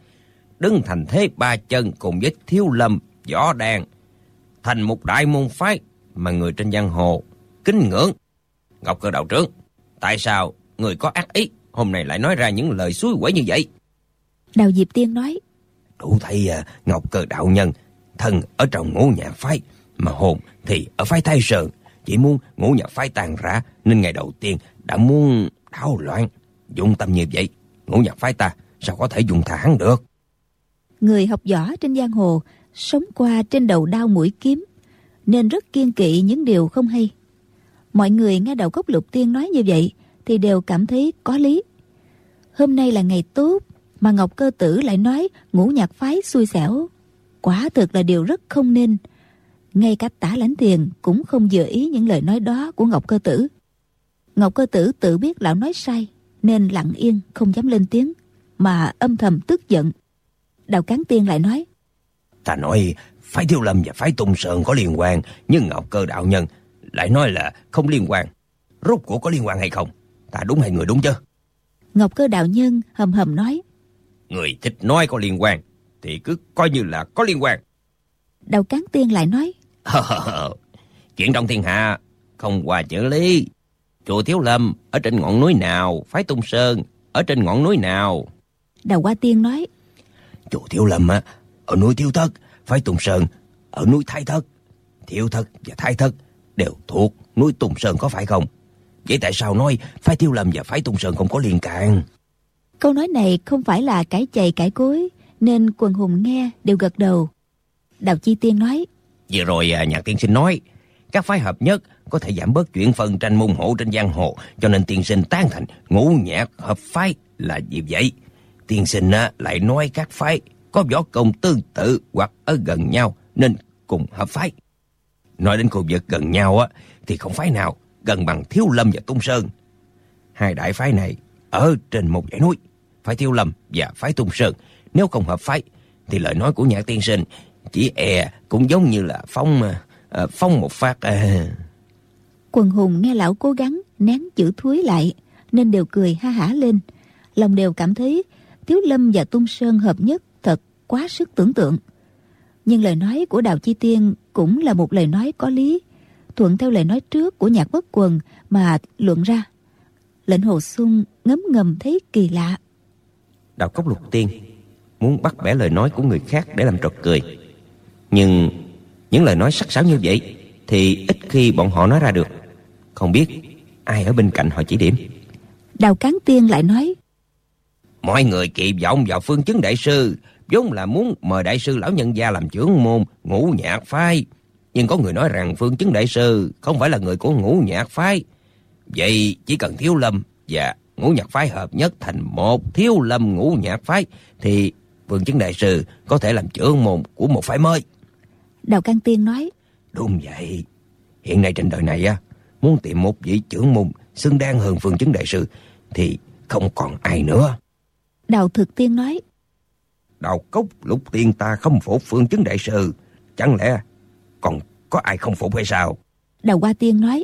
đứng thành thế ba chân cùng với thiếu lâm, võ đàn, thành một đại môn phái mà người trên giang hồ kính ngưỡng. Ngọc Cơ đạo trưởng, tại sao người có ác ý hôm nay lại nói ra những lời suối quẩy như vậy? Đào Diệp Tiên nói, Đủ thấy à, Ngọc Cơ đạo nhân, thân ở trong ngũ nhạc phái, mà hồn thì ở phái Thái Sơn, chỉ muốn ngũ nhạc phái tàn rã nên ngày đầu tiên đã muốn đảo loạn. Dụng tâm như vậy, ngũ nhạc phái ta sao có thể dùng thẳng được? Người học võ trên giang hồ, sống qua trên đầu đao mũi kiếm, nên rất kiên kỵ những điều không hay Mọi người nghe đầu cốc lục tiên nói như vậy thì đều cảm thấy có lý. Hôm nay là ngày tốt mà Ngọc Cơ Tử lại nói ngũ nhạc phái xui xẻo. Quả thực là điều rất không nên. Ngay cả tả lãnh tiền cũng không dự ý những lời nói đó của Ngọc Cơ Tử. Ngọc Cơ Tử tự biết lão nói sai, nên lặng yên, không dám lên tiếng, mà âm thầm tức giận. Đào Cán Tiên lại nói Ta nói phái Thiếu Lâm và phái Tung Sơn có liên quan nhưng Ngọc Cơ Đạo Nhân lại nói là không liên quan. Rốt cuộc có liên quan hay không? Ta đúng hay người đúng chứ? Ngọc Cơ Đạo Nhân hầm hầm nói Người thích nói có liên quan thì cứ coi như là có liên quan. Đào Cán Tiên lại nói Chuyện trong thiên hạ không qua chữ lý. Chùa Thiếu Lâm ở trên ngọn núi nào, phái Tung Sơn ở trên ngọn núi nào. Đào Hoa Tiên nói Chùa Thiếu Lâm á, ở núi Thiếu Thất, phái Tung Sơn ở núi Thái Thất. Thiếu Thất và Thái Thất đều thuộc núi Tung Sơn có phải không? Vậy tại sao nói phái Thiếu Lâm và phái Tung Sơn không có liên can? Câu nói này không phải là cái chày cãi cối Nên quần hùng nghe đều gật đầu Đào Chi Tiên nói Vừa rồi à, nhạc tiên sinh nói Các phái hợp nhất có thể giảm bớt chuyện phân tranh môn hộ trên giang hồ Cho nên tiên sinh tan thành ngũ nhạc hợp phái là gì vậy Tiên sinh á, lại nói các phái có võ công tương tự hoặc ở gần nhau Nên cùng hợp phái Nói đến khu vực gần nhau á thì không phái nào gần bằng Thiếu Lâm và Tung Sơn. Hai đại phái này ở trên một dãy núi, phái Thiếu Lâm và phái Tung Sơn. Nếu không hợp phái thì lời nói của nhạc tiên sinh chỉ e cũng giống như là phong à, ờ, ờ, phong một phát à. Quần hùng nghe lão cố gắng nén chữ thúi lại nên đều cười ha hả lên. Lòng đều cảm thấy Thiếu Lâm và Tung Sơn hợp nhất thật quá sức tưởng tượng. Nhưng lời nói của Đào Chi Tiên cũng là một lời nói có lý, thuận theo lời nói trước của nhạc bất quần mà luận ra. Lệnh Hồ Sung ngấm ngầm thấy kỳ lạ. Đào Cốc Lục Tiên muốn bắt bẻ lời nói của người khác để làm trò cười. Nhưng những lời nói sắc sảo như vậy thì ít khi bọn họ nói ra được. Không biết ai ở bên cạnh họ chỉ điểm. Đào Cán Tiên lại nói Mọi người kỳ vọng vào phương chứng đại sư vốn là muốn mời đại sư lão nhân gia làm trưởng môn ngũ nhạc phái. Nhưng có người nói rằng phương chứng đại sư không phải là người của ngũ nhạc phái. Vậy chỉ cần thiếu lâm và ngũ nhạc phái hợp nhất thành một thiếu lâm ngũ nhạc phái thì phương chứng đại sư có thể làm trưởng môn của một phái mới. Đào Cang Tiên nói Đúng vậy. Hiện nay trên đời này á muốn tìm một vị trưởng môn xứng đáng hơn phương chứng đại sư thì không còn ai nữa. Đào Thực Tiên nói. Đào cốc lục tiên ta không phục phương chứng đại sư Chẳng lẽ còn có ai không phục hay sao? Đào Hoa Tiên nói.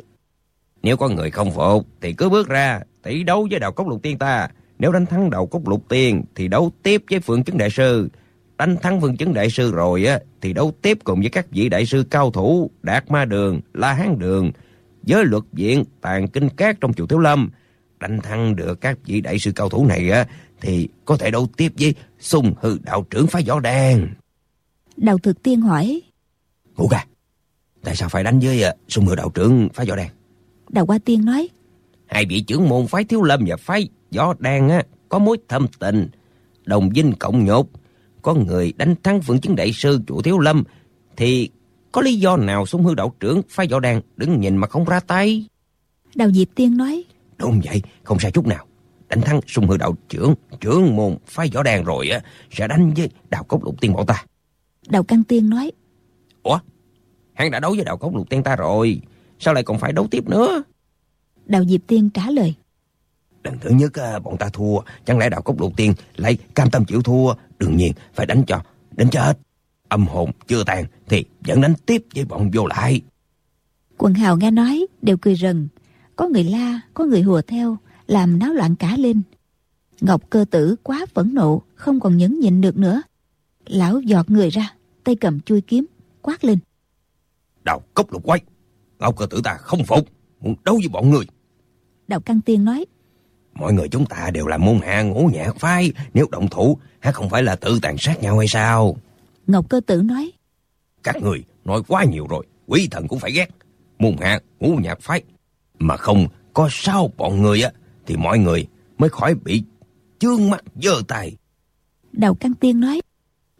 Nếu có người không phục Thì cứ bước ra tỷ đấu với đào cốc lục tiên ta. Nếu đánh thắng đào cốc lục tiên Thì đấu tiếp với phương chứng đại sư. Đánh thắng phương chứng đại sư rồi á Thì đấu tiếp cùng với các vị đại sư cao thủ Đạt ma đường, la hán đường Giới luật viện, tàn kinh cát trong chùa Thiếu Lâm. Đánh thắng được các vị đại sư cao thủ này á thì có thể đấu tiếp với sung hư đạo trưởng phái võ đan. Đào thực tiên hỏi. Ngũ ca, tại sao phải đánh với uh, sung hư đạo trưởng phái võ đan? Đào hoa tiên nói. Hai vị trưởng môn phái thiếu lâm và phái võ đan á, có mối thâm tình, đồng vinh cộng nhột. Có người đánh thắng phượng chứng đại sư chủ thiếu lâm thì có lý do nào sung hư đạo trưởng phái võ đan đứng nhìn mà không ra tay? Đào Diệp Tiên nói. Đúng vậy, không sai chút nào đánh thắng sung hư đạo trưởng trưởng môn phái võ đàn rồi á sẽ đánh với đạo cốc lục tiên bọn ta. Đào căn tiên nói ủa? Hắn đã đấu với đạo cốc lục tiên ta rồi sao lại còn phải đấu tiếp nữa? Đào diệp tiên trả lời lần thứ nhất bọn ta thua chẳng lẽ đạo cốc lục tiên lại cam tâm chịu thua? Đương nhiên phải đánh cho đến chết âm hồn chưa tàn thì vẫn đánh tiếp với bọn vô lại. Quần hào nghe nói đều cười rần. Có người la có người hùa theo làm náo loạn cả lên. Ngọc cơ tử quá phẫn nộ, không còn nhẫn nhịn được nữa. Lão giọt người ra, tay cầm chui kiếm, quát lên. Đào cốc lục quay, Ngọc cơ tử ta không phục, muốn đấu với bọn người. Đào Căng Tiên nói. Mọi người chúng ta đều là môn hạ ngũ nhạc phái, nếu động thủ, há không phải là tự tàn sát nhau hay sao? Ngọc cơ tử nói. Các người nói quá nhiều rồi, quý thần cũng phải ghét. Môn hạ ngũ nhạc phái, mà không có sao bọn người á thì mọi người mới khỏi bị chướng mắt dơ tay. Đầu Căng Tiên nói.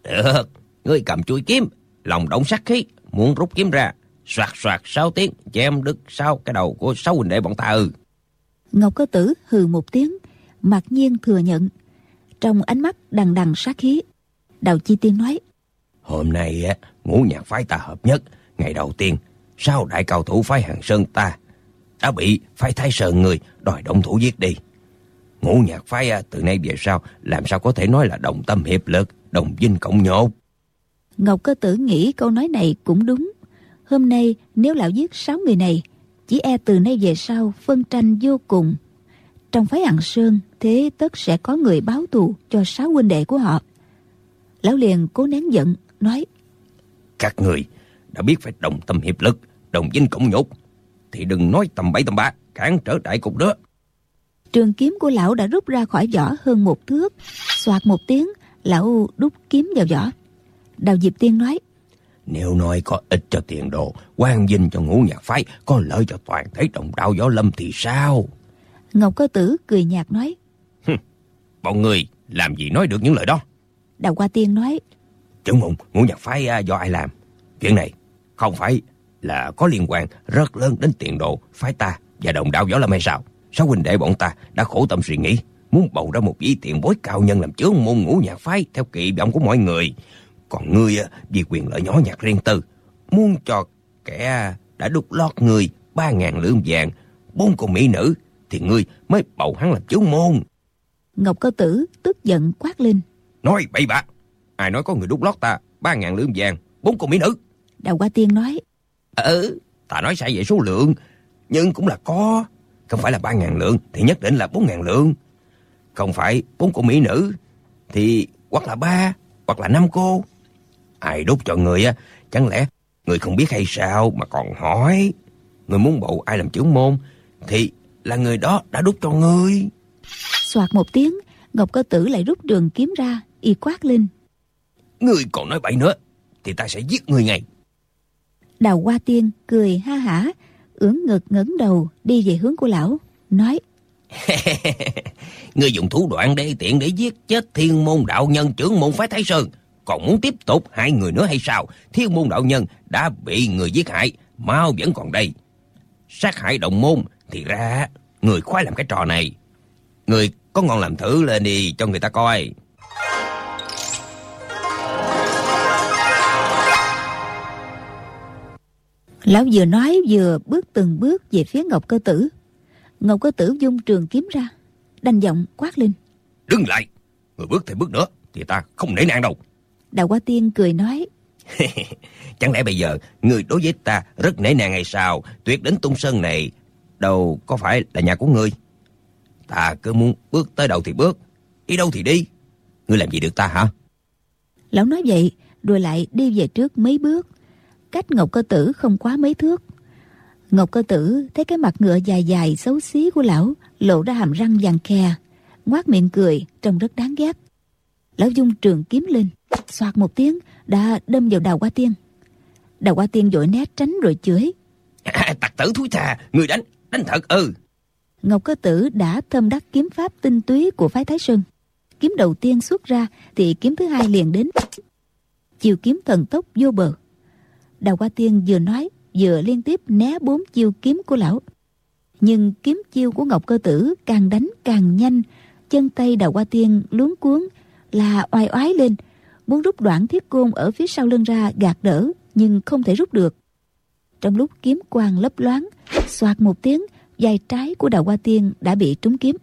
Được, ngươi cầm chuôi kiếm, lòng động sắc khí, muốn rút kiếm ra, soạt soạt sáu tiếng chém đứt sau cái đầu của sáu huynh đệ bọn ta ư ngọc cơ tử hừ một tiếng mặc nhiên thừa nhận trong ánh mắt đằng đằng sát khí đào chi tiên nói hôm nay á ngũ nhạc phái ta hợp nhất ngày đầu tiên sau đại cao thủ phái hàng sơn ta đã bị phái thái sơn người đòi động thủ giết đi. Ngũ nhạc phái á, từ nay về sau làm sao có thể nói là đồng tâm hiệp lực đồng vinh cộng nhột? Ngọc cơ tử nghĩ câu nói này cũng đúng. Hôm nay nếu lão giết sáu người này chỉ e từ nay về sau phân tranh vô cùng. Trong phái hằng sơn thế tất sẽ có người báo thù cho sáu huynh đệ của họ. Lão liền cố nén giận nói các người đã biết phải đồng tâm hiệp lực đồng vinh cộng nhục thì đừng nói tầm bậy tầm bạ cản trở đại cục đó. Trường kiếm của lão đã rút ra khỏi vỏ hơn một thước. Xoạt một tiếng lão đút kiếm vào vỏ. Đào diệp tiên nói nếu nói có ích cho tiền đồ quan vinh cho ngũ nhạc phái có lợi cho toàn thể đồng đạo võ lâm thì sao? Ngọc cơ tử cười nhạt nói bọn người làm gì nói được những lời đó? Đào qua tiên nói Chữ mộng ngũ nhạc phái à, do ai làm? Chuyện này không phải là có liên quan rất lớn đến tiền đồ phái ta và đồng đạo võ lâm hay sao? Sáu huynh đệ bọn ta đã khổ tâm suy nghĩ Muốn bầu ra một vị tiền bối cao nhân làm chướng môn ngũ nhạc phái Theo kỳ vọng của mọi người. Còn ngươi à, vì quyền lợi nhỏ nhặt riêng tư Muốn cho kẻ đã đúc lót người ba ngàn lượng vàng Bốn cô mỹ nữ Thì ngươi mới bầu hắn làm chướng môn. Ngọc cơ tử tức giận quát lên. Nói bậy bạ Ai nói có người đúc lót ta ba ngàn lượng vàng Bốn cô mỹ nữ? Đào Hoa Tiên nói Ừ Ta nói sai về số lượng Nhưng cũng là có Không phải là ba ngàn lượng Thì nhất định là bốn ngàn lượng. Không phải bốn cô mỹ nữ Thì hoặc là ba Hoặc là năm cô. Ai đúc cho người á Chẳng lẽ người không biết hay sao mà còn hỏi? Người muốn bầu ai làm trưởng môn Thì là người đó đã đúc cho người. Soạt một tiếng Ngọc cơ tử lại rút đường kiếm ra Y quát lên. Ngươi còn nói bậy nữa Thì ta sẽ giết ngươi ngay Đào Hoa Tiên cười ha hả, ưỡn ngực ngẩng đầu đi về hướng của lão, Nói, Ngươi dùng thủ đoạn đê tiện để giết chết thiên môn đạo nhân trưởng môn phái Thái Sơn. Còn muốn tiếp tục hai người nữa hay sao? Thiên môn đạo nhân đã bị người giết hại, Mau vẫn còn đây. Sát hại đồng môn Thì ra, người khoái làm cái trò này. Người có ngon làm thử lên đi cho người ta coi. Lão vừa nói vừa bước từng bước về phía Ngọc Cơ Tử. Ngọc Cơ Tử dung trường kiếm ra, đanh giọng quát lên. Đứng lại, người bước thêm bước nữa thì ta không nể nang đâu. Đào Hoa Tiên cười nói. Chẳng lẽ bây giờ người đối với ta rất nể nang hay sao? Tuyệt đến tung sơn này đâu có phải là nhà của ngươi. Ta cứ muốn bước tới đâu thì bước, đi đâu thì đi. Ngươi làm gì được ta hả? Lão nói vậy, rồi lại đi về trước mấy bước cách Ngọc Cơ Tử không quá mấy thước. Ngọc Cơ Tử thấy cái mặt ngựa dài dài xấu xí của lão lộ ra hàm răng vàng khe, ngoác miệng cười trông rất đáng ghét. Lão dung trường kiếm lên, xoạt một tiếng đã đâm vào đào hoa tiên. Đào hoa tiên vội né tránh rồi chửi. Tặc tử thúi thà, người đánh, đánh thật ư. Ừ. Ngọc Cơ Tử đã thâm đắc kiếm pháp tinh túy của phái Thái Sơn. Kiếm đầu tiên xuất ra thì kiếm thứ hai liền đến. Chiều kiếm thần tốc vô bờ. Đào Hoa Tiên vừa nói vừa liên tiếp né bốn chiêu kiếm của lão. Nhưng kiếm chiêu của Ngọc Cơ Tử càng đánh càng nhanh, chân tay Đào Hoa Tiên luống cuốn là oai oái lên, muốn rút đoạn thiết côn ở phía sau lưng ra gạt đỡ nhưng không thể rút được. Trong lúc kiếm quang lấp loáng, xoạt một tiếng, dài trái của Đào Hoa Tiên đã bị trúng kiếm.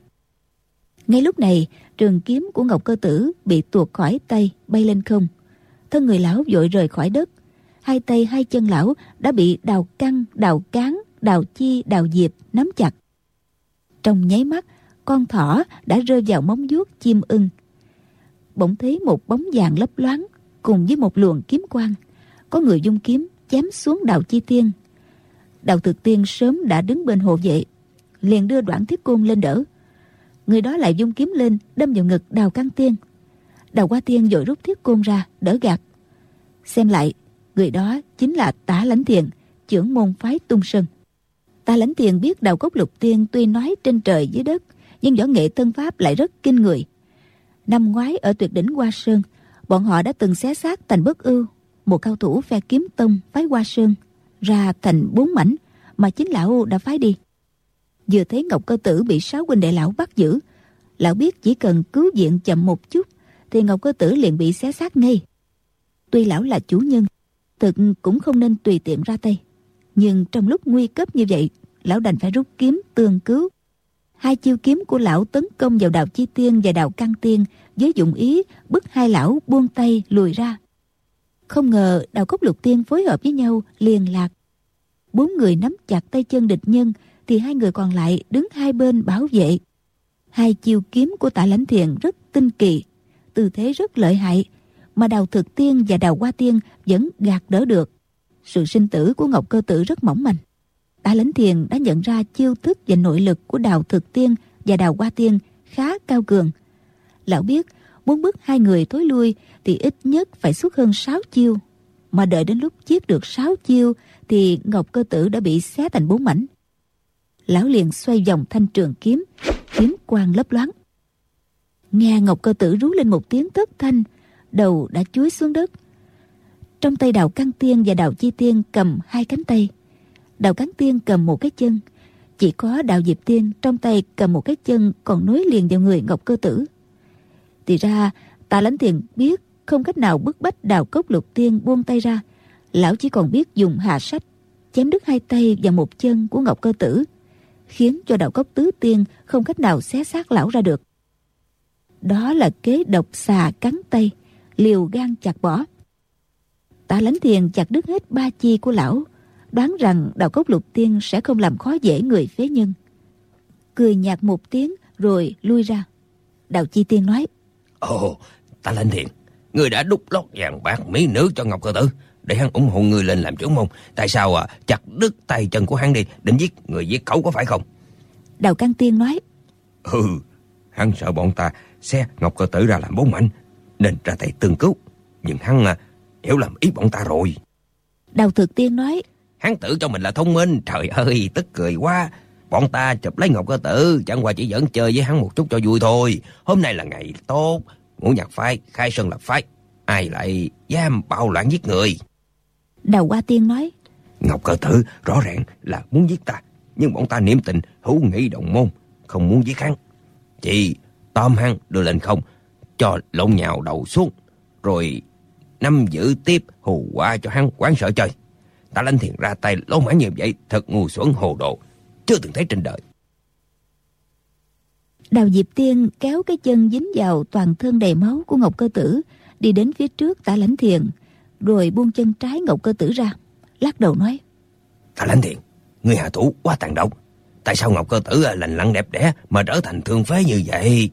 Ngay lúc này, trường kiếm của Ngọc Cơ Tử bị tuột khỏi tay bay lên không. Thân người lão vội rời khỏi đất, hai tay hai chân lão đã bị đào căng, đào cán, đào chi, đào diệp nắm chặt. Trong nháy mắt, con thỏ đã rơi vào móng vuốt chim ưng. Bỗng thấy một bóng vàng lấp loáng cùng với một luồng kiếm quang. Có người dung kiếm chém xuống đào chi tiên. Đào thực tiên sớm đã đứng bên hộ vệ, liền đưa đoạn thiết côn lên đỡ. Người đó lại dung kiếm lên đâm vào ngực đào căng tiên. Đào qua tiên vội rút thiết côn ra đỡ gạt. Xem lại người đó chính là tả lãnh thiền trưởng môn phái tung sơn tả lãnh thiền biết đào cốc lục tiên tuy nói trên trời dưới đất nhưng võ nghệ thân pháp lại rất kinh người năm ngoái ở tuyệt đỉnh hoa sơn bọn họ đã từng xé xác thành bất ưu một cao thủ phe kiếm tông phái hoa sơn ra thành bốn mảnh mà chính lão đã phái đi. Vừa thấy Ngọc Cơ Tử bị sáu huynh đệ lão bắt giữ, lão biết chỉ cần cứu viện chậm một chút thì Ngọc Cơ Tử liền bị xé xác ngay. Tuy lão là chủ nhân, thực cũng không nên tùy tiện ra tay. Nhưng trong lúc nguy cấp như vậy, lão đành phải rút kiếm tương cứu. Hai chiêu kiếm của lão tấn công vào đạo chi tiên và đạo căng tiên với dụng ý bức hai lão buông tay lùi ra. Không ngờ đạo cốc lục tiên phối hợp với nhau liền lạc. Bốn người nắm chặt tay chân địch nhân thì hai người còn lại đứng hai bên bảo vệ. Hai chiêu kiếm của tạ lãnh thiện rất tinh kỳ, tư thế rất lợi hại, mà đào thực tiên và đào hoa tiên vẫn gạt đỡ được. Sự sinh tử của Ngọc Cơ Tử rất mỏng manh. Tả lãnh thiền đã nhận ra chiêu thức và nội lực của đào thực tiên và đào hoa tiên khá cao cường. Lão biết muốn bước hai người thối lui thì ít nhất phải xuất hơn 6 chiêu. Mà đợi đến lúc chiết được 6 chiêu thì Ngọc Cơ Tử đã bị xé thành bốn mảnh. Lão liền xoay vòng thanh trường kiếm, kiếm quang lấp loáng. Nghe Ngọc Cơ Tử rú lên một tiếng thất thanh, đầu đã chuối xuống đất. Trong tay đào căng tiên và đào chi tiên cầm hai cánh tay. Đào căng tiên cầm một cái chân. Chỉ có đào diệp tiên trong tay cầm một cái chân còn nối liền vào người Ngọc Cơ Tử. Thì ra ta lãnh tiền biết không cách nào bức bách đào cốc lục tiên buông tay ra. Lão chỉ còn biết dùng hạ sách chém đứt hai tay và một chân của Ngọc Cơ Tử khiến cho đạo cốc tứ tiên không cách nào xé xác lão ra được. Đó là kế độc xà cắn tay, liều gan chặt bỏ. Tạ lãnh thiền chặt đứt hết ba chi của lão, đoán rằng đạo cốc lục tiên sẽ không làm khó dễ người phế nhân. Cười nhạt một tiếng rồi lui ra. Đạo chi tiên nói, Ồ, tạ lãnh thiền, người đã đúc lót vàng bạc mỹ nữ cho Ngọc Cơ Tử để hắn ủng hộ người lên làm trưởng môn. Tại sao à, chặt đứt tay chân của hắn đi, định giết người giết cẩu có phải không? Đào Căng Tiên nói. Ừ, hắn sợ bọn ta xe Ngọc Cơ Tử ra làm bốn mảnh, nên ra tay tương cứu. Nhưng hắn à, hiểu làm ý bọn ta rồi. Đào Thực Tiên nói. Hắn tự cho mình là thông minh, trời ơi, tức cười quá. Bọn ta chụp lấy Ngọc Cơ Tử, chẳng qua chỉ dẫn chơi với hắn một chút cho vui thôi. Hôm nay là ngày tốt, ngũ nhạc phái, khai sơn lập phái. Ai lại dám bạo loạn giết người. Đào Hoa Tiên nói. Ngọc Cơ Tử rõ ràng là muốn giết ta, nhưng bọn ta niệm tình hữu nghị đồng môn, không muốn giết hắn. Chỉ tóm hắn đưa lên không, cho lộn nhào đầu xuống, rồi nắm giữ tiếp hù quả cho hắn quán sợ chơi. Ta lãnh thiền ra tay lỗ mãn như vậy thật ngu xuẩn hồ đồ, chưa từng thấy trên đời. Đào Diệp Tiên kéo cái chân dính vào toàn thân đầy máu của Ngọc Cơ Tử, đi đến phía trước tả lãnh thiền, rồi buông chân trái Ngọc Cơ Tử ra, lắc đầu nói. Tả lãnh thiền, người hạ thủ quá tàn độc. Tại sao Ngọc Cơ Tử lành lặn đẹp đẽ mà trở thành thương phế như vậy?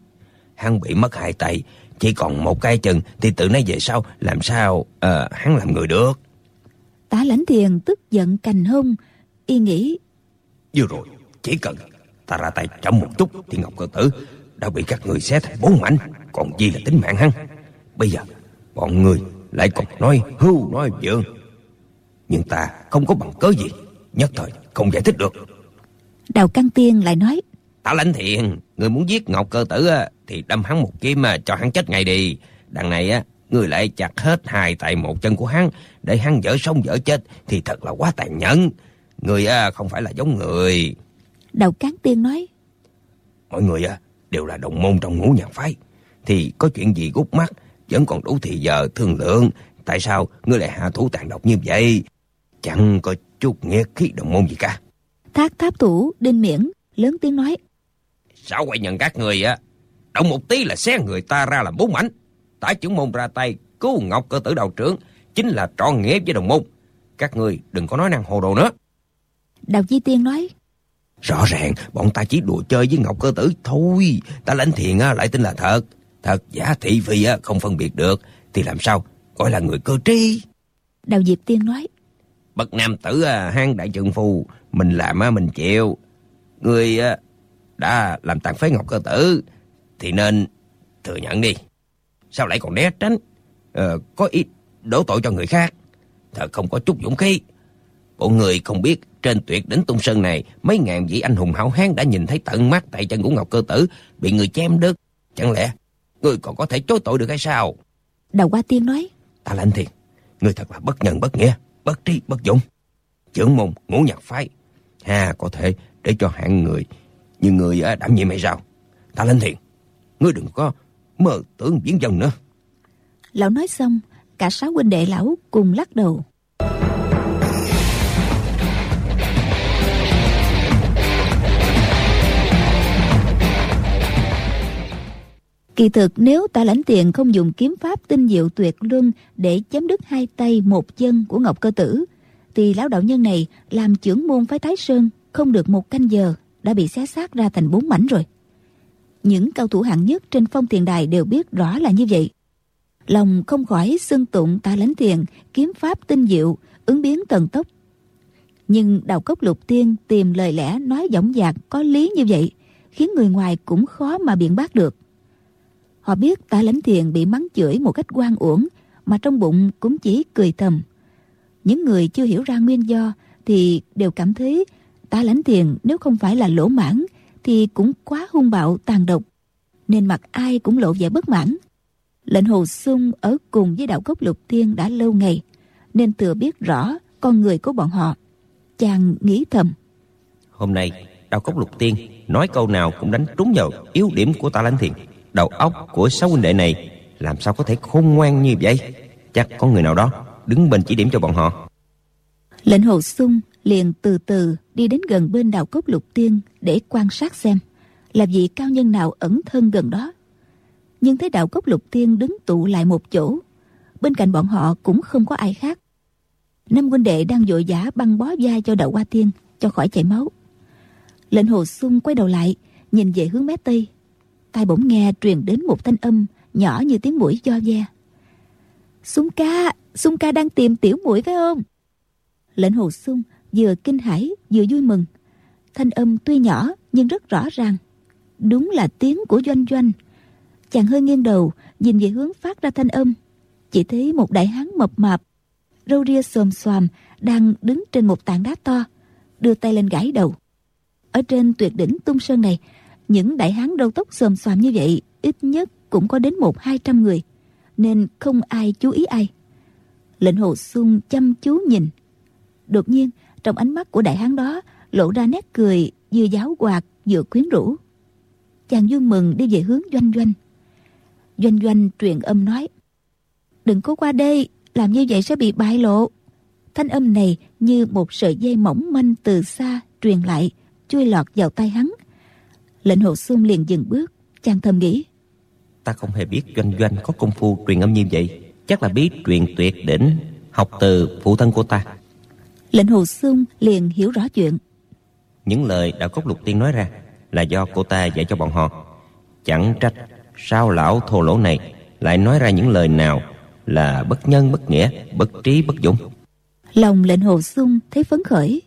Hắn bị mất hai tay, chỉ còn một cái chân thì từ nay về sau làm sao à, hắn làm người được? Tả lãnh thiền tức giận cành hông, y nghĩ. Vừa rồi, chỉ cần ta ra tay chậm một chút thì Ngọc Cơ Tử đã bị các người xé thành bốn mảnh, còn gì là tính mạng hắn. Bây giờ, bọn người lại còn nói hưu nói vượng. Nhưng ta không có bằng cớ gì, nhất thời không giải thích được. Đào Căng Tiên lại nói Tả lãnh thiện Người muốn giết Ngọc Cơ Tử Thì đâm hắn một kim cho hắn chết ngay đi. Đằng này á Người lại chặt hết hai tay một chân của hắn Để hắn dở sống dở chết Thì thật là quá tàn nhẫn. Người á không phải là giống người. Đào Cán Tiên nói Mọi người á đều là đồng môn trong ngũ nhạc phái. Thì có chuyện gì gút mắt Vẫn còn đủ thì giờ thương lượng. Tại sao ngươi lại hạ thủ tàn độc như vậy? Chẳng có chút nghe khí đồng môn gì cả. Thác tháp thủ, đinh miễn, lớn tiếng nói. Sao quay nhận các người á, động một tí là xé người ta ra làm bốn mảnh. Tả trưởng môn ra tay, cứu Ngọc cơ tử đạo trưởng, chính là trọn nghĩa với đồng môn. Các người đừng có nói năng hồ đồ nữa. Đào Chi Tiên nói. Rõ ràng, bọn ta chỉ đùa chơi với Ngọc cơ tử thôi. Ta lãnh thiền á, lại tin là thật. Thật giả thị phi á, không phân biệt được. Thì làm sao, gọi là người cơ trí. Đào Diệp Tiên nói. Bậc nam tử à, hang đại trượng phu mình làm á mình chịu Người đã làm tàn phế ngọc cơ tử Thì nên thừa nhận đi. Sao lại còn né tránh? Ờ, Có ý đổ tội cho người khác. Thật không có chút dũng khí. Bộ người không biết trên tuyệt đỉnh tung sơn này Mấy ngàn vị anh hùng hảo hán đã nhìn thấy tận mắt Tại chân của Ngọc Cơ Tử Bị người chém đứt. Chẳng lẽ người còn có thể chối tội được hay sao? Đầu qua tiên nói. Ta lãnh thiền Người thật là bất nhân bất nghĩa Bất trí bất dụng trưởng môn ngũ nhạc phái. Ha, có thể để cho hạng người như người đảm nhiệm hay sao? Ta lên thiền. Ngươi đừng có mơ tưởng viễn dân nữa. Lão nói xong, cả sáu huynh đệ lão cùng lắc đầu. Kỳ thực nếu ta lãnh tiền không dùng kiếm pháp tinh diệu tuyệt luân để chém đứt hai tay một chân của Ngọc Cơ Tử, thì lão đạo nhân này làm trưởng môn phái Thái Sơn không được một canh giờ đã bị xé xác ra thành bốn mảnh rồi. Những cao thủ hạng nhất trên phong tiền đài đều biết rõ là như vậy. Lòng không khỏi xưng tụng ta lãnh tiền, kiếm pháp tinh diệu, ứng biến tần tốc. Nhưng đào cốc lục tiên tìm lời lẽ nói dõng dạc có lý như vậy, khiến người ngoài cũng khó mà biện bác được. Họ biết ta lãnh thiền bị mắng chửi một cách quan uổng, mà trong bụng cũng chỉ cười thầm. Những người chưa hiểu ra nguyên do thì đều cảm thấy ta lãnh thiền nếu không phải là lỗ mãn thì cũng quá hung bạo tàn độc. Nên mặt ai cũng lộ vẻ bất mãn. Lệnh hồ sung ở cùng với đạo cốc lục tiên đã lâu ngày, nên thừa biết rõ con người của bọn họ. Chàng nghĩ thầm. Hôm nay, đạo cốc lục tiên nói câu nào cũng đánh trúng vào yếu điểm của ta lãnh thiền đầu óc của sáu huynh đệ này làm sao có thể khôn ngoan như vậy chắc có người nào đó đứng bên chỉ điểm cho bọn họ lệnh hồ sung liền từ từ đi đến gần bên đào cốc lục tiên để quan sát xem là vị cao nhân nào ẩn thân gần đó. Nhưng thấy đạo cốc lục tiên đứng tụ lại một chỗ, bên cạnh bọn họ cũng không có ai khác. Năm huynh đệ đang vội vã băng bó da cho đậu hoa tiên cho khỏi chảy máu. Lệnh hồ sung quay đầu lại, nhìn về hướng mé tây. Tai bỗng nghe truyền đến một thanh âm nhỏ như tiếng mũi do ve. Sung ca sung ca đang tìm tiểu mũi phải không? Lệnh hồ sung vừa kinh hãi, vừa vui mừng. Thanh âm tuy nhỏ, nhưng rất rõ ràng. Đúng là tiếng của doanh doanh. Chàng hơi nghiêng đầu, nhìn về hướng phát ra thanh âm. Chỉ thấy một đại hán mập mạp, râu ria xồm xoàm, đang đứng trên một tảng đá to, đưa tay lên gãi đầu. Ở trên tuyệt đỉnh tung sơn này, những đại hán đầu tóc xồm xoàm như vậy ít nhất cũng có đến một hai trăm người, nên không ai chú ý ai. Lệnh hồ xuân chăm chú nhìn. Đột nhiên trong ánh mắt của đại hán đó, lộ ra nét cười vừa giáo hoạt vừa quyến rũ. Chàng vui mừng đi về hướng doanh doanh. Doanh doanh truyền âm nói, đừng có qua đây, làm như vậy sẽ bị bại lộ. Thanh âm này như một sợi dây mỏng manh từ xa truyền lại, chui lọt vào tay hắn. Lệnh hồ xuân liền dừng bước, chàng thầm nghĩ, ta không hề biết doanh doanh có công phu truyền âm như vậy. Chắc là biết truyền tuyệt đỉnh học từ phụ thân của ta lệnh hồ xuân liền hiểu rõ chuyện những lời đạo cốc lục tiên nói ra là do cô ta dạy cho bọn họ chẳng trách sao lão thô lỗ này lại nói ra những lời nào là bất nhân bất nghĩa bất trí bất dũng lòng lệnh hồ xuân thấy phấn khởi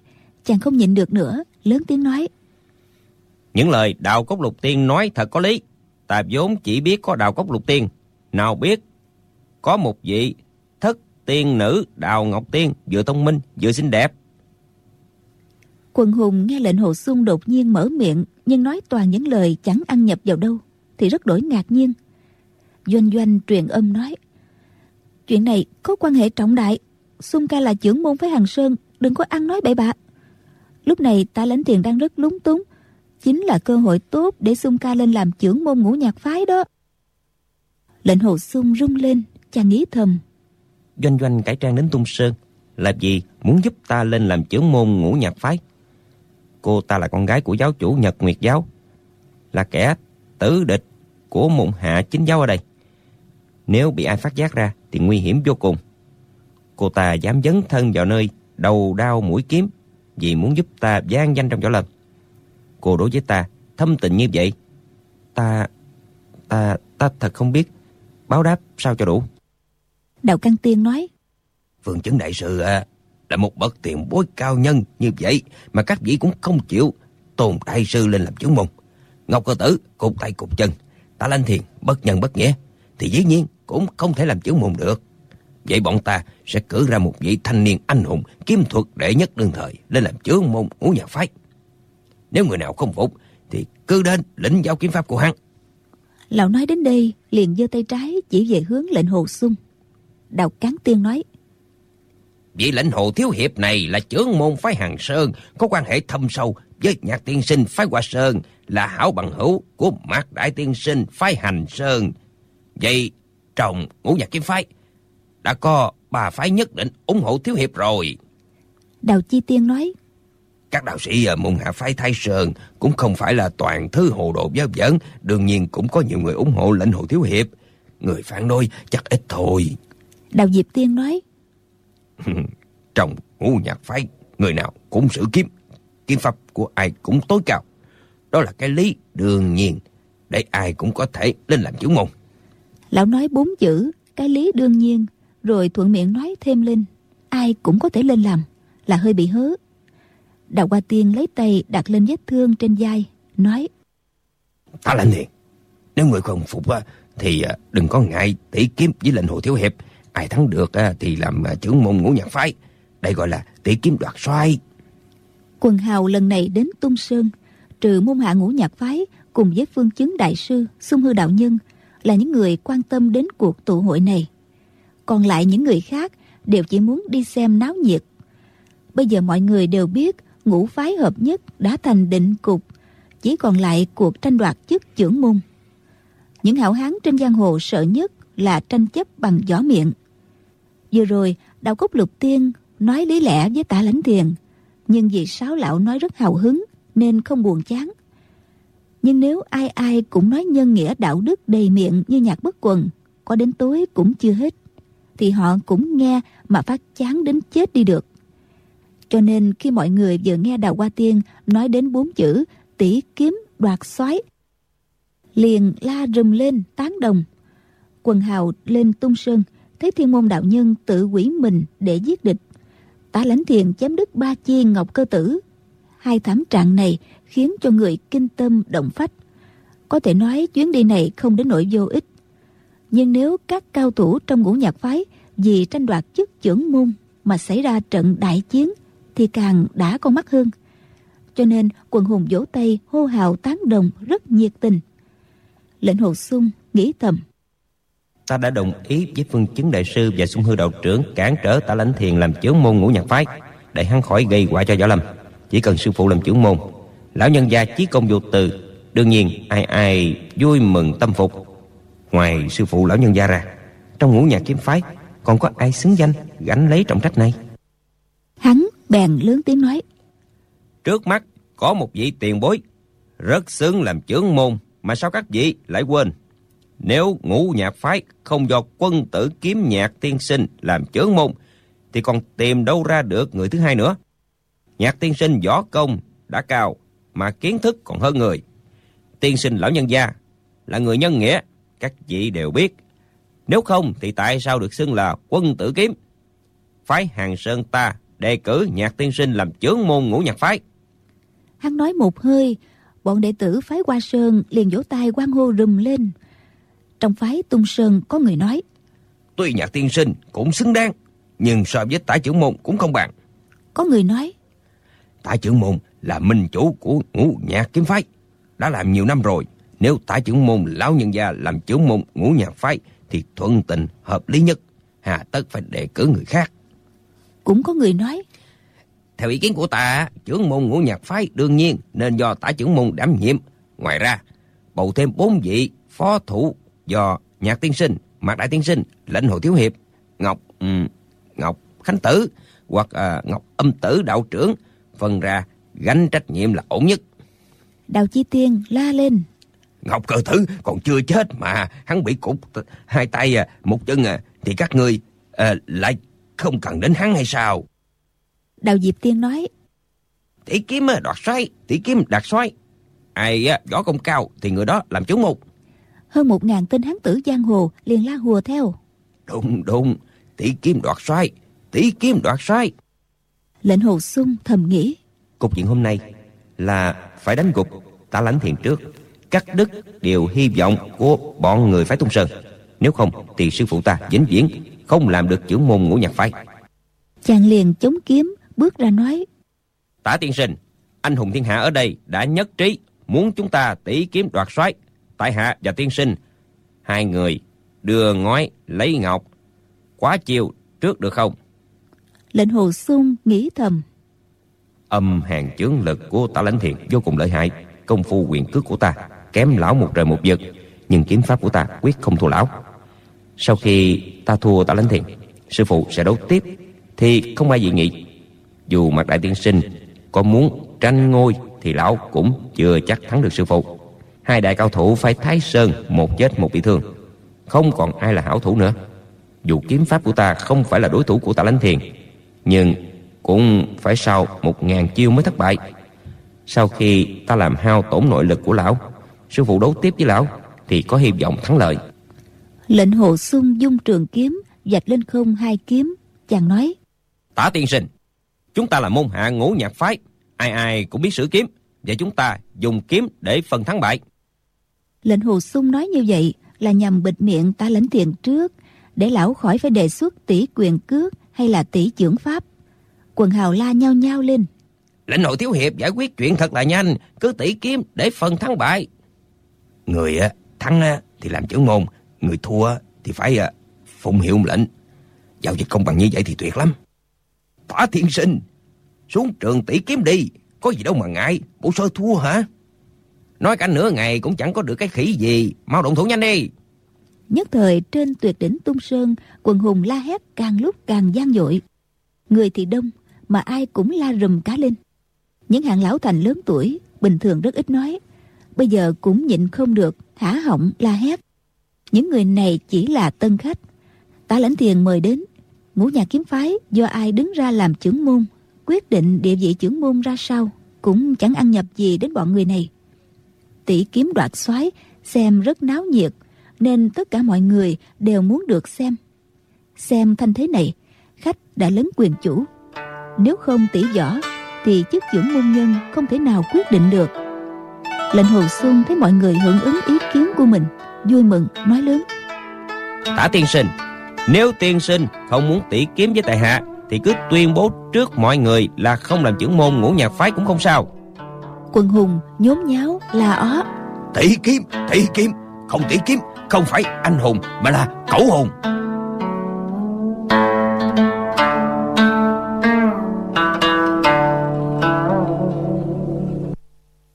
chàng không nhịn được nữa lớn tiếng nói những lời đạo cốc lục tiên nói thật có lý. Ta vốn chỉ biết có đạo cốc lục tiên. Nào biết có một vị tiên nữ đào ngọc tiên vừa thông minh vừa xinh đẹp. Quần hùng nghe lệnh hồ xuân đột nhiên mở miệng nhưng nói toàn những lời chẳng ăn nhập vào đâu thì rất đổi ngạc nhiên. Doanh doanh truyền âm nói Chuyện này có quan hệ trọng đại Xuân ca là trưởng môn phái Hằng Sơn Đừng có ăn nói bậy bạ Lúc này ta lãnh tiền đang rất lúng túng chính là cơ hội tốt để Xuân ca lên làm trưởng môn ngũ nhạc phái đó. Lệnh hồ sung rung lên, chàng nghĩ thầm. Doanh doanh cải trang đến tung sơn, làm gì muốn giúp ta lên làm trưởng môn ngũ nhạc phái? Cô ta là con gái của giáo chủ Nhật Nguyệt Giáo, là kẻ tử địch của môn hạ chính giáo ở đây. Nếu bị ai phát giác ra thì nguy hiểm vô cùng. Cô ta dám dấn thân vào nơi đầu đao mũi kiếm vì muốn giúp ta gian danh trong võ lâm cô đối với ta thâm tình như vậy ta ta ta thật không biết báo đáp sao cho đủ đạo căn tiên nói. Phương chứng đại sư à, là một bậc tiền bối cao nhân như vậy mà các vị cũng không chịu. Tôn đại sư lên làm chứng môn. Ngọc cơ tử cục tay cục chân. Ta lên thiền bất nhân bất nghĩa. Thì dĩ nhiên cũng không thể làm chứng môn được. Vậy bọn ta sẽ cử ra một vị thanh niên anh hùng kiếm thuật đệ nhất đương thời lên làm chướng môn ngũ nhạc phái. Nếu người nào không phục Thì cứ đến lĩnh giáo kiếm pháp của hắn. Lão nói đến đây liền giơ tay trái chỉ về hướng lệnh hồ sung Đào Cán Tiên nói Vị lãnh hồ thiếu hiệp này là trưởng môn phái Hàng Sơn, có quan hệ thâm sâu với nhạc tiên sinh phái Hoa Sơn, là hảo bằng hữu của mạc đại tiên sinh phái Hành Sơn. Vậy trong ngũ nhạc kiếm phái đã có bà phái nhất định ủng hộ thiếu hiệp rồi. Đào Chi Tiên nói, các đạo sĩ ở môn hạ phái Thái Sơn cũng không phải là toàn thứ hồ đồ vớ vẩn, đương nhiên cũng có nhiều người ủng hộ lãnh hồ thiếu hiệp. Người phản đối chắc ít thôi. Đào Diệp Tiên nói, Trong ngũ nhạc phái, người nào cũng sử kiếm, kiếm pháp của ai cũng tối cao. Đó là cái lý đương nhiên, để ai cũng có thể lên làm chủ môn. Lão nói bốn chữ, cái lý đương nhiên, rồi thuận miệng nói thêm lên, ai cũng có thể lên làm, là hơi bị hớ. Đạo Hoa Tiên lấy tay đặt lên vết thương trên vai, nói Ta là thiền, nếu người không phục thì à, đừng có ngại tỷ kiếm với lệnh hồ thiếu hiệp. Ai thắng được thì làm à, trưởng môn ngũ nhạc phái. Đây gọi là tỷ kiếm đoạt xoay. Quần hào lần này đến Tung Sơn, trừ môn hạ ngũ nhạc phái cùng với phương chứng đại sư, xung hư đạo nhân là những người quan tâm đến cuộc tụ hội này. Còn lại những người khác đều chỉ muốn đi xem náo nhiệt. Bây giờ mọi người đều biết ngũ phái hợp nhất đã thành định cục, chỉ còn lại cuộc tranh đoạt chức trưởng môn. Những hảo hán trên giang hồ sợ nhất là tranh chấp bằng gió miệng. Vừa rồi, Đạo Cốc Lục Tiên nói lý lẽ với tả lãnh thiền, nhưng vì sáu lão nói rất hào hứng nên không buồn chán. Nhưng nếu ai ai cũng nói nhân nghĩa đạo đức đầy miệng như nhạc bất quần, có đến tối cũng chưa hết, thì họ cũng nghe mà phát chán đến chết đi được. Cho nên khi mọi người vừa nghe Đào Hoa Tiên nói đến bốn chữ tỷ kiếm đoạt xoái, liền la rùm lên tán đồng. Quần hào lên tung sơn, thấy thiên môn đạo nhân tự quỷ mình để giết địch. Tả lãnh thiền chém đứt ba chi ngọc cơ tử. Hai thảm trạng này khiến cho người kinh tâm động phách. Có thể nói chuyến đi này không đến nỗi vô ích. Nhưng nếu các cao thủ trong ngũ nhạc phái vì tranh đoạt chức trưởng môn mà xảy ra trận đại chiến thì càng đã con mắt hơn. Cho nên quần hùng vỗ tay hô hào tán đồng rất nhiệt tình. Lệnh hồ sung nghĩ thầm. Ta đã đồng ý với phương chứng đại sư và sung hư đạo trưởng cản trở ta lãnh thiền làm trưởng môn ngũ nhạc phái để hắn khỏi gây họa cho võ lâm. Chỉ cần sư phụ làm trưởng môn, lão nhân gia chí công vô từ, đương nhiên ai ai vui mừng tâm phục. Ngoài sư phụ lão nhân gia ra, trong ngũ nhạc kiếm phái còn có ai xứng danh gánh lấy trọng trách này? Hắn bèn lớn tiếng nói Trước mắt có một vị tiền bối Rất xứng làm trưởng môn Mà sao các vị lại quên nếu ngũ nhạc phái không do quân tử kiếm nhạc tiên sinh làm trưởng môn Thì còn tìm đâu ra được người thứ hai nữa Nhạc tiên sinh võ công đã cao Mà kiến thức còn hơn người Tiên sinh lão nhân gia Là người nhân nghĩa Các vị đều biết Nếu không thì tại sao được xưng là quân tử kiếm Phái hàng sơn ta đề cử nhạc tiên sinh làm trưởng môn ngũ nhạc phái. Hắn nói một hơi, bọn đệ tử phái qua Sơn liền vỗ tay quan hô rùm lên. Trong phái Tung Sơn có người nói, Tuy nhạc tiên sinh cũng xứng đáng, nhưng so với tả trưởng môn cũng không bằng. Có người nói, Tả trưởng môn là minh chủ của ngũ nhạc kiếm phái, đã làm nhiều năm rồi. Nếu tả trưởng môn lão nhân gia làm trưởng môn ngũ nhạc phái thì thuận tình hợp lý nhất, hà tất phải đề cử người khác. Cũng có người nói Theo ý kiến của ta Trưởng môn ngũ nhạc phái đương nhiên Nên do tả trưởng môn đảm nhiệm Ngoài ra bầu thêm bốn vị phó thủ Do nhạc tiên sinh Mạc đại tiên sinh Lãnh hồ thiếu hiệp Ngọc um, Ngọc Khánh Tử Hoặc uh, Ngọc âm tử đạo trưởng Phần ra gánh trách nhiệm là ổn nhất Đào Chi Tiên la lên Ngọc cờ tử còn chưa chết mà Hắn bị cụt hai tay à, một chân à, Thì các ngươi à, lại không cần đến hắn hay sao? Đào Diệp Tiên nói. Tỷ kiếm đoạt xoay, tỷ kiếm đạt xoay. Ai võ công cao thì người đó làm chúng một. Hơn một ngàn tên hán tử giang hồ liền la hùa theo. Đúng đúng, tỷ kiếm đoạt xoay, tỷ kiếm đoạt xoay. Lệnh hồ sung thầm nghĩ. Cục diện hôm nay là phải đánh gục ta lãnh thiền trước. Cắt đứt điều hy vọng của bọn người phái tung sơn. Nếu không thì sư phụ ta vĩnh viễn không làm được chữ môn ngũ nhạc phái chàng liền chống kiếm bước ra nói tả tiên sinh anh hùng thiên hạ ở đây đã nhất trí muốn chúng ta tỷ kiếm đoạt soái tại hạ và tiên sinh hai người đưa ngói lấy ngọc quá chiêu trước được không Lệnh hồ sung nghĩ thầm. Âm hàng chướng lực của tả lãnh thiền vô cùng lợi hại. Công phu quyền cước của ta kém lão một trời một vực. Nhưng kiếm pháp của ta quyết không thua lão. Sau khi ta thua tả lãnh thiền, sư phụ sẽ đấu tiếp thì không ai dị nghị. Dù mặt đại tiên sinh có muốn tranh ngôi thì lão cũng chưa chắc thắng được sư phụ. Hai đại cao thủ phải thái sơn một chết một bị thương. Không còn ai là hảo thủ nữa. Dù kiếm pháp của ta không phải là đối thủ của tạ lãnh thiền Nhưng cũng phải sau một ngàn chiêu mới thất bại Sau khi ta làm hao tổn nội lực của lão Sư phụ đấu tiếp với lão Thì có hy vọng thắng lợi Lệnh hồ sung dung trường kiếm Dạch lên không hai kiếm Chàng nói Tả tiên sinh Chúng ta là môn hạ ngũ nhạc phái Ai ai cũng biết sử kiếm Và chúng ta dùng kiếm để phân thắng bại Lệnh hồ sung nói như vậy Là nhằm bịt miệng ta lãnh tiền trước để lão khỏi phải đề xuất tỷ quyền cước hay là tỷ trưởng pháp. Quần hào la nhau nhau lên. Lệnh nội thiếu hiệp giải quyết chuyện thật là nhanh, cứ tỷ kiếm để phần thắng bại. Người thắng thì làm trưởng môn, người thua thì phải à, phụng hiệu lệnh. Giao dịch công bằng như vậy thì tuyệt lắm. Tỏa thiên sinh, xuống trường tỷ kiếm đi, có gì đâu mà ngại, bộ sơ thua hả? Nói cả nửa ngày cũng chẳng có được cái khỉ gì, mau động thủ nhanh đi. Nhất thời trên tuyệt đỉnh tung sơn Quần hùng la hét càng lúc càng gian dội. Người thì đông Mà ai cũng la rùm cá lên. Những hạng lão thành lớn tuổi Bình thường rất ít nói Bây giờ cũng nhịn không được Hả họng la hét. Những người này chỉ là tân khách. Tả lãnh thiền mời đến. Ngũ nhà kiếm phái do ai đứng ra làm trưởng môn Quyết định địa vị trưởng môn ra sao Cũng chẳng ăn nhập gì đến bọn người này. Tỷ kiếm đoạt soái Xem rất náo nhiệt nên tất cả mọi người đều muốn được xem. Xem thanh thế này, khách đã lớn quyền chủ. Nếu không tỷ võ, thì chức trưởng môn nhân không thể nào quyết định được. Lệnh Hồ Xuân thấy mọi người hưởng ứng ý kiến của mình, vui mừng, nói lớn. Tả tiên sinh, nếu tiên sinh không muốn tỷ kiếm với tại hạ, thì cứ tuyên bố trước mọi người là không làm trưởng môn ngũ nhạc phái cũng không sao. Quần hùng nhốn nháo là ó. Tỷ kiếm, tỷ kiếm, không tỷ kiếm không phải anh hùng mà là cẩu hùng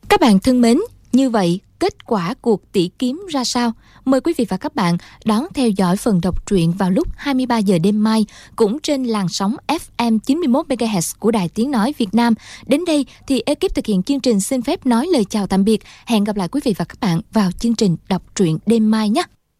Các bạn thân mến, như vậy kết quả cuộc tỷ kiếm ra sao? Mời quý vị và các bạn đón theo dõi phần đọc truyện vào lúc 23 giờ đêm mai cũng trên làn sóng FM 91 MHz của Đài Tiếng nói Việt Nam. Đến đây thì ekip thực hiện chương trình xin phép nói lời chào tạm biệt. Hẹn gặp lại quý vị và các bạn vào chương trình đọc truyện đêm mai nhé.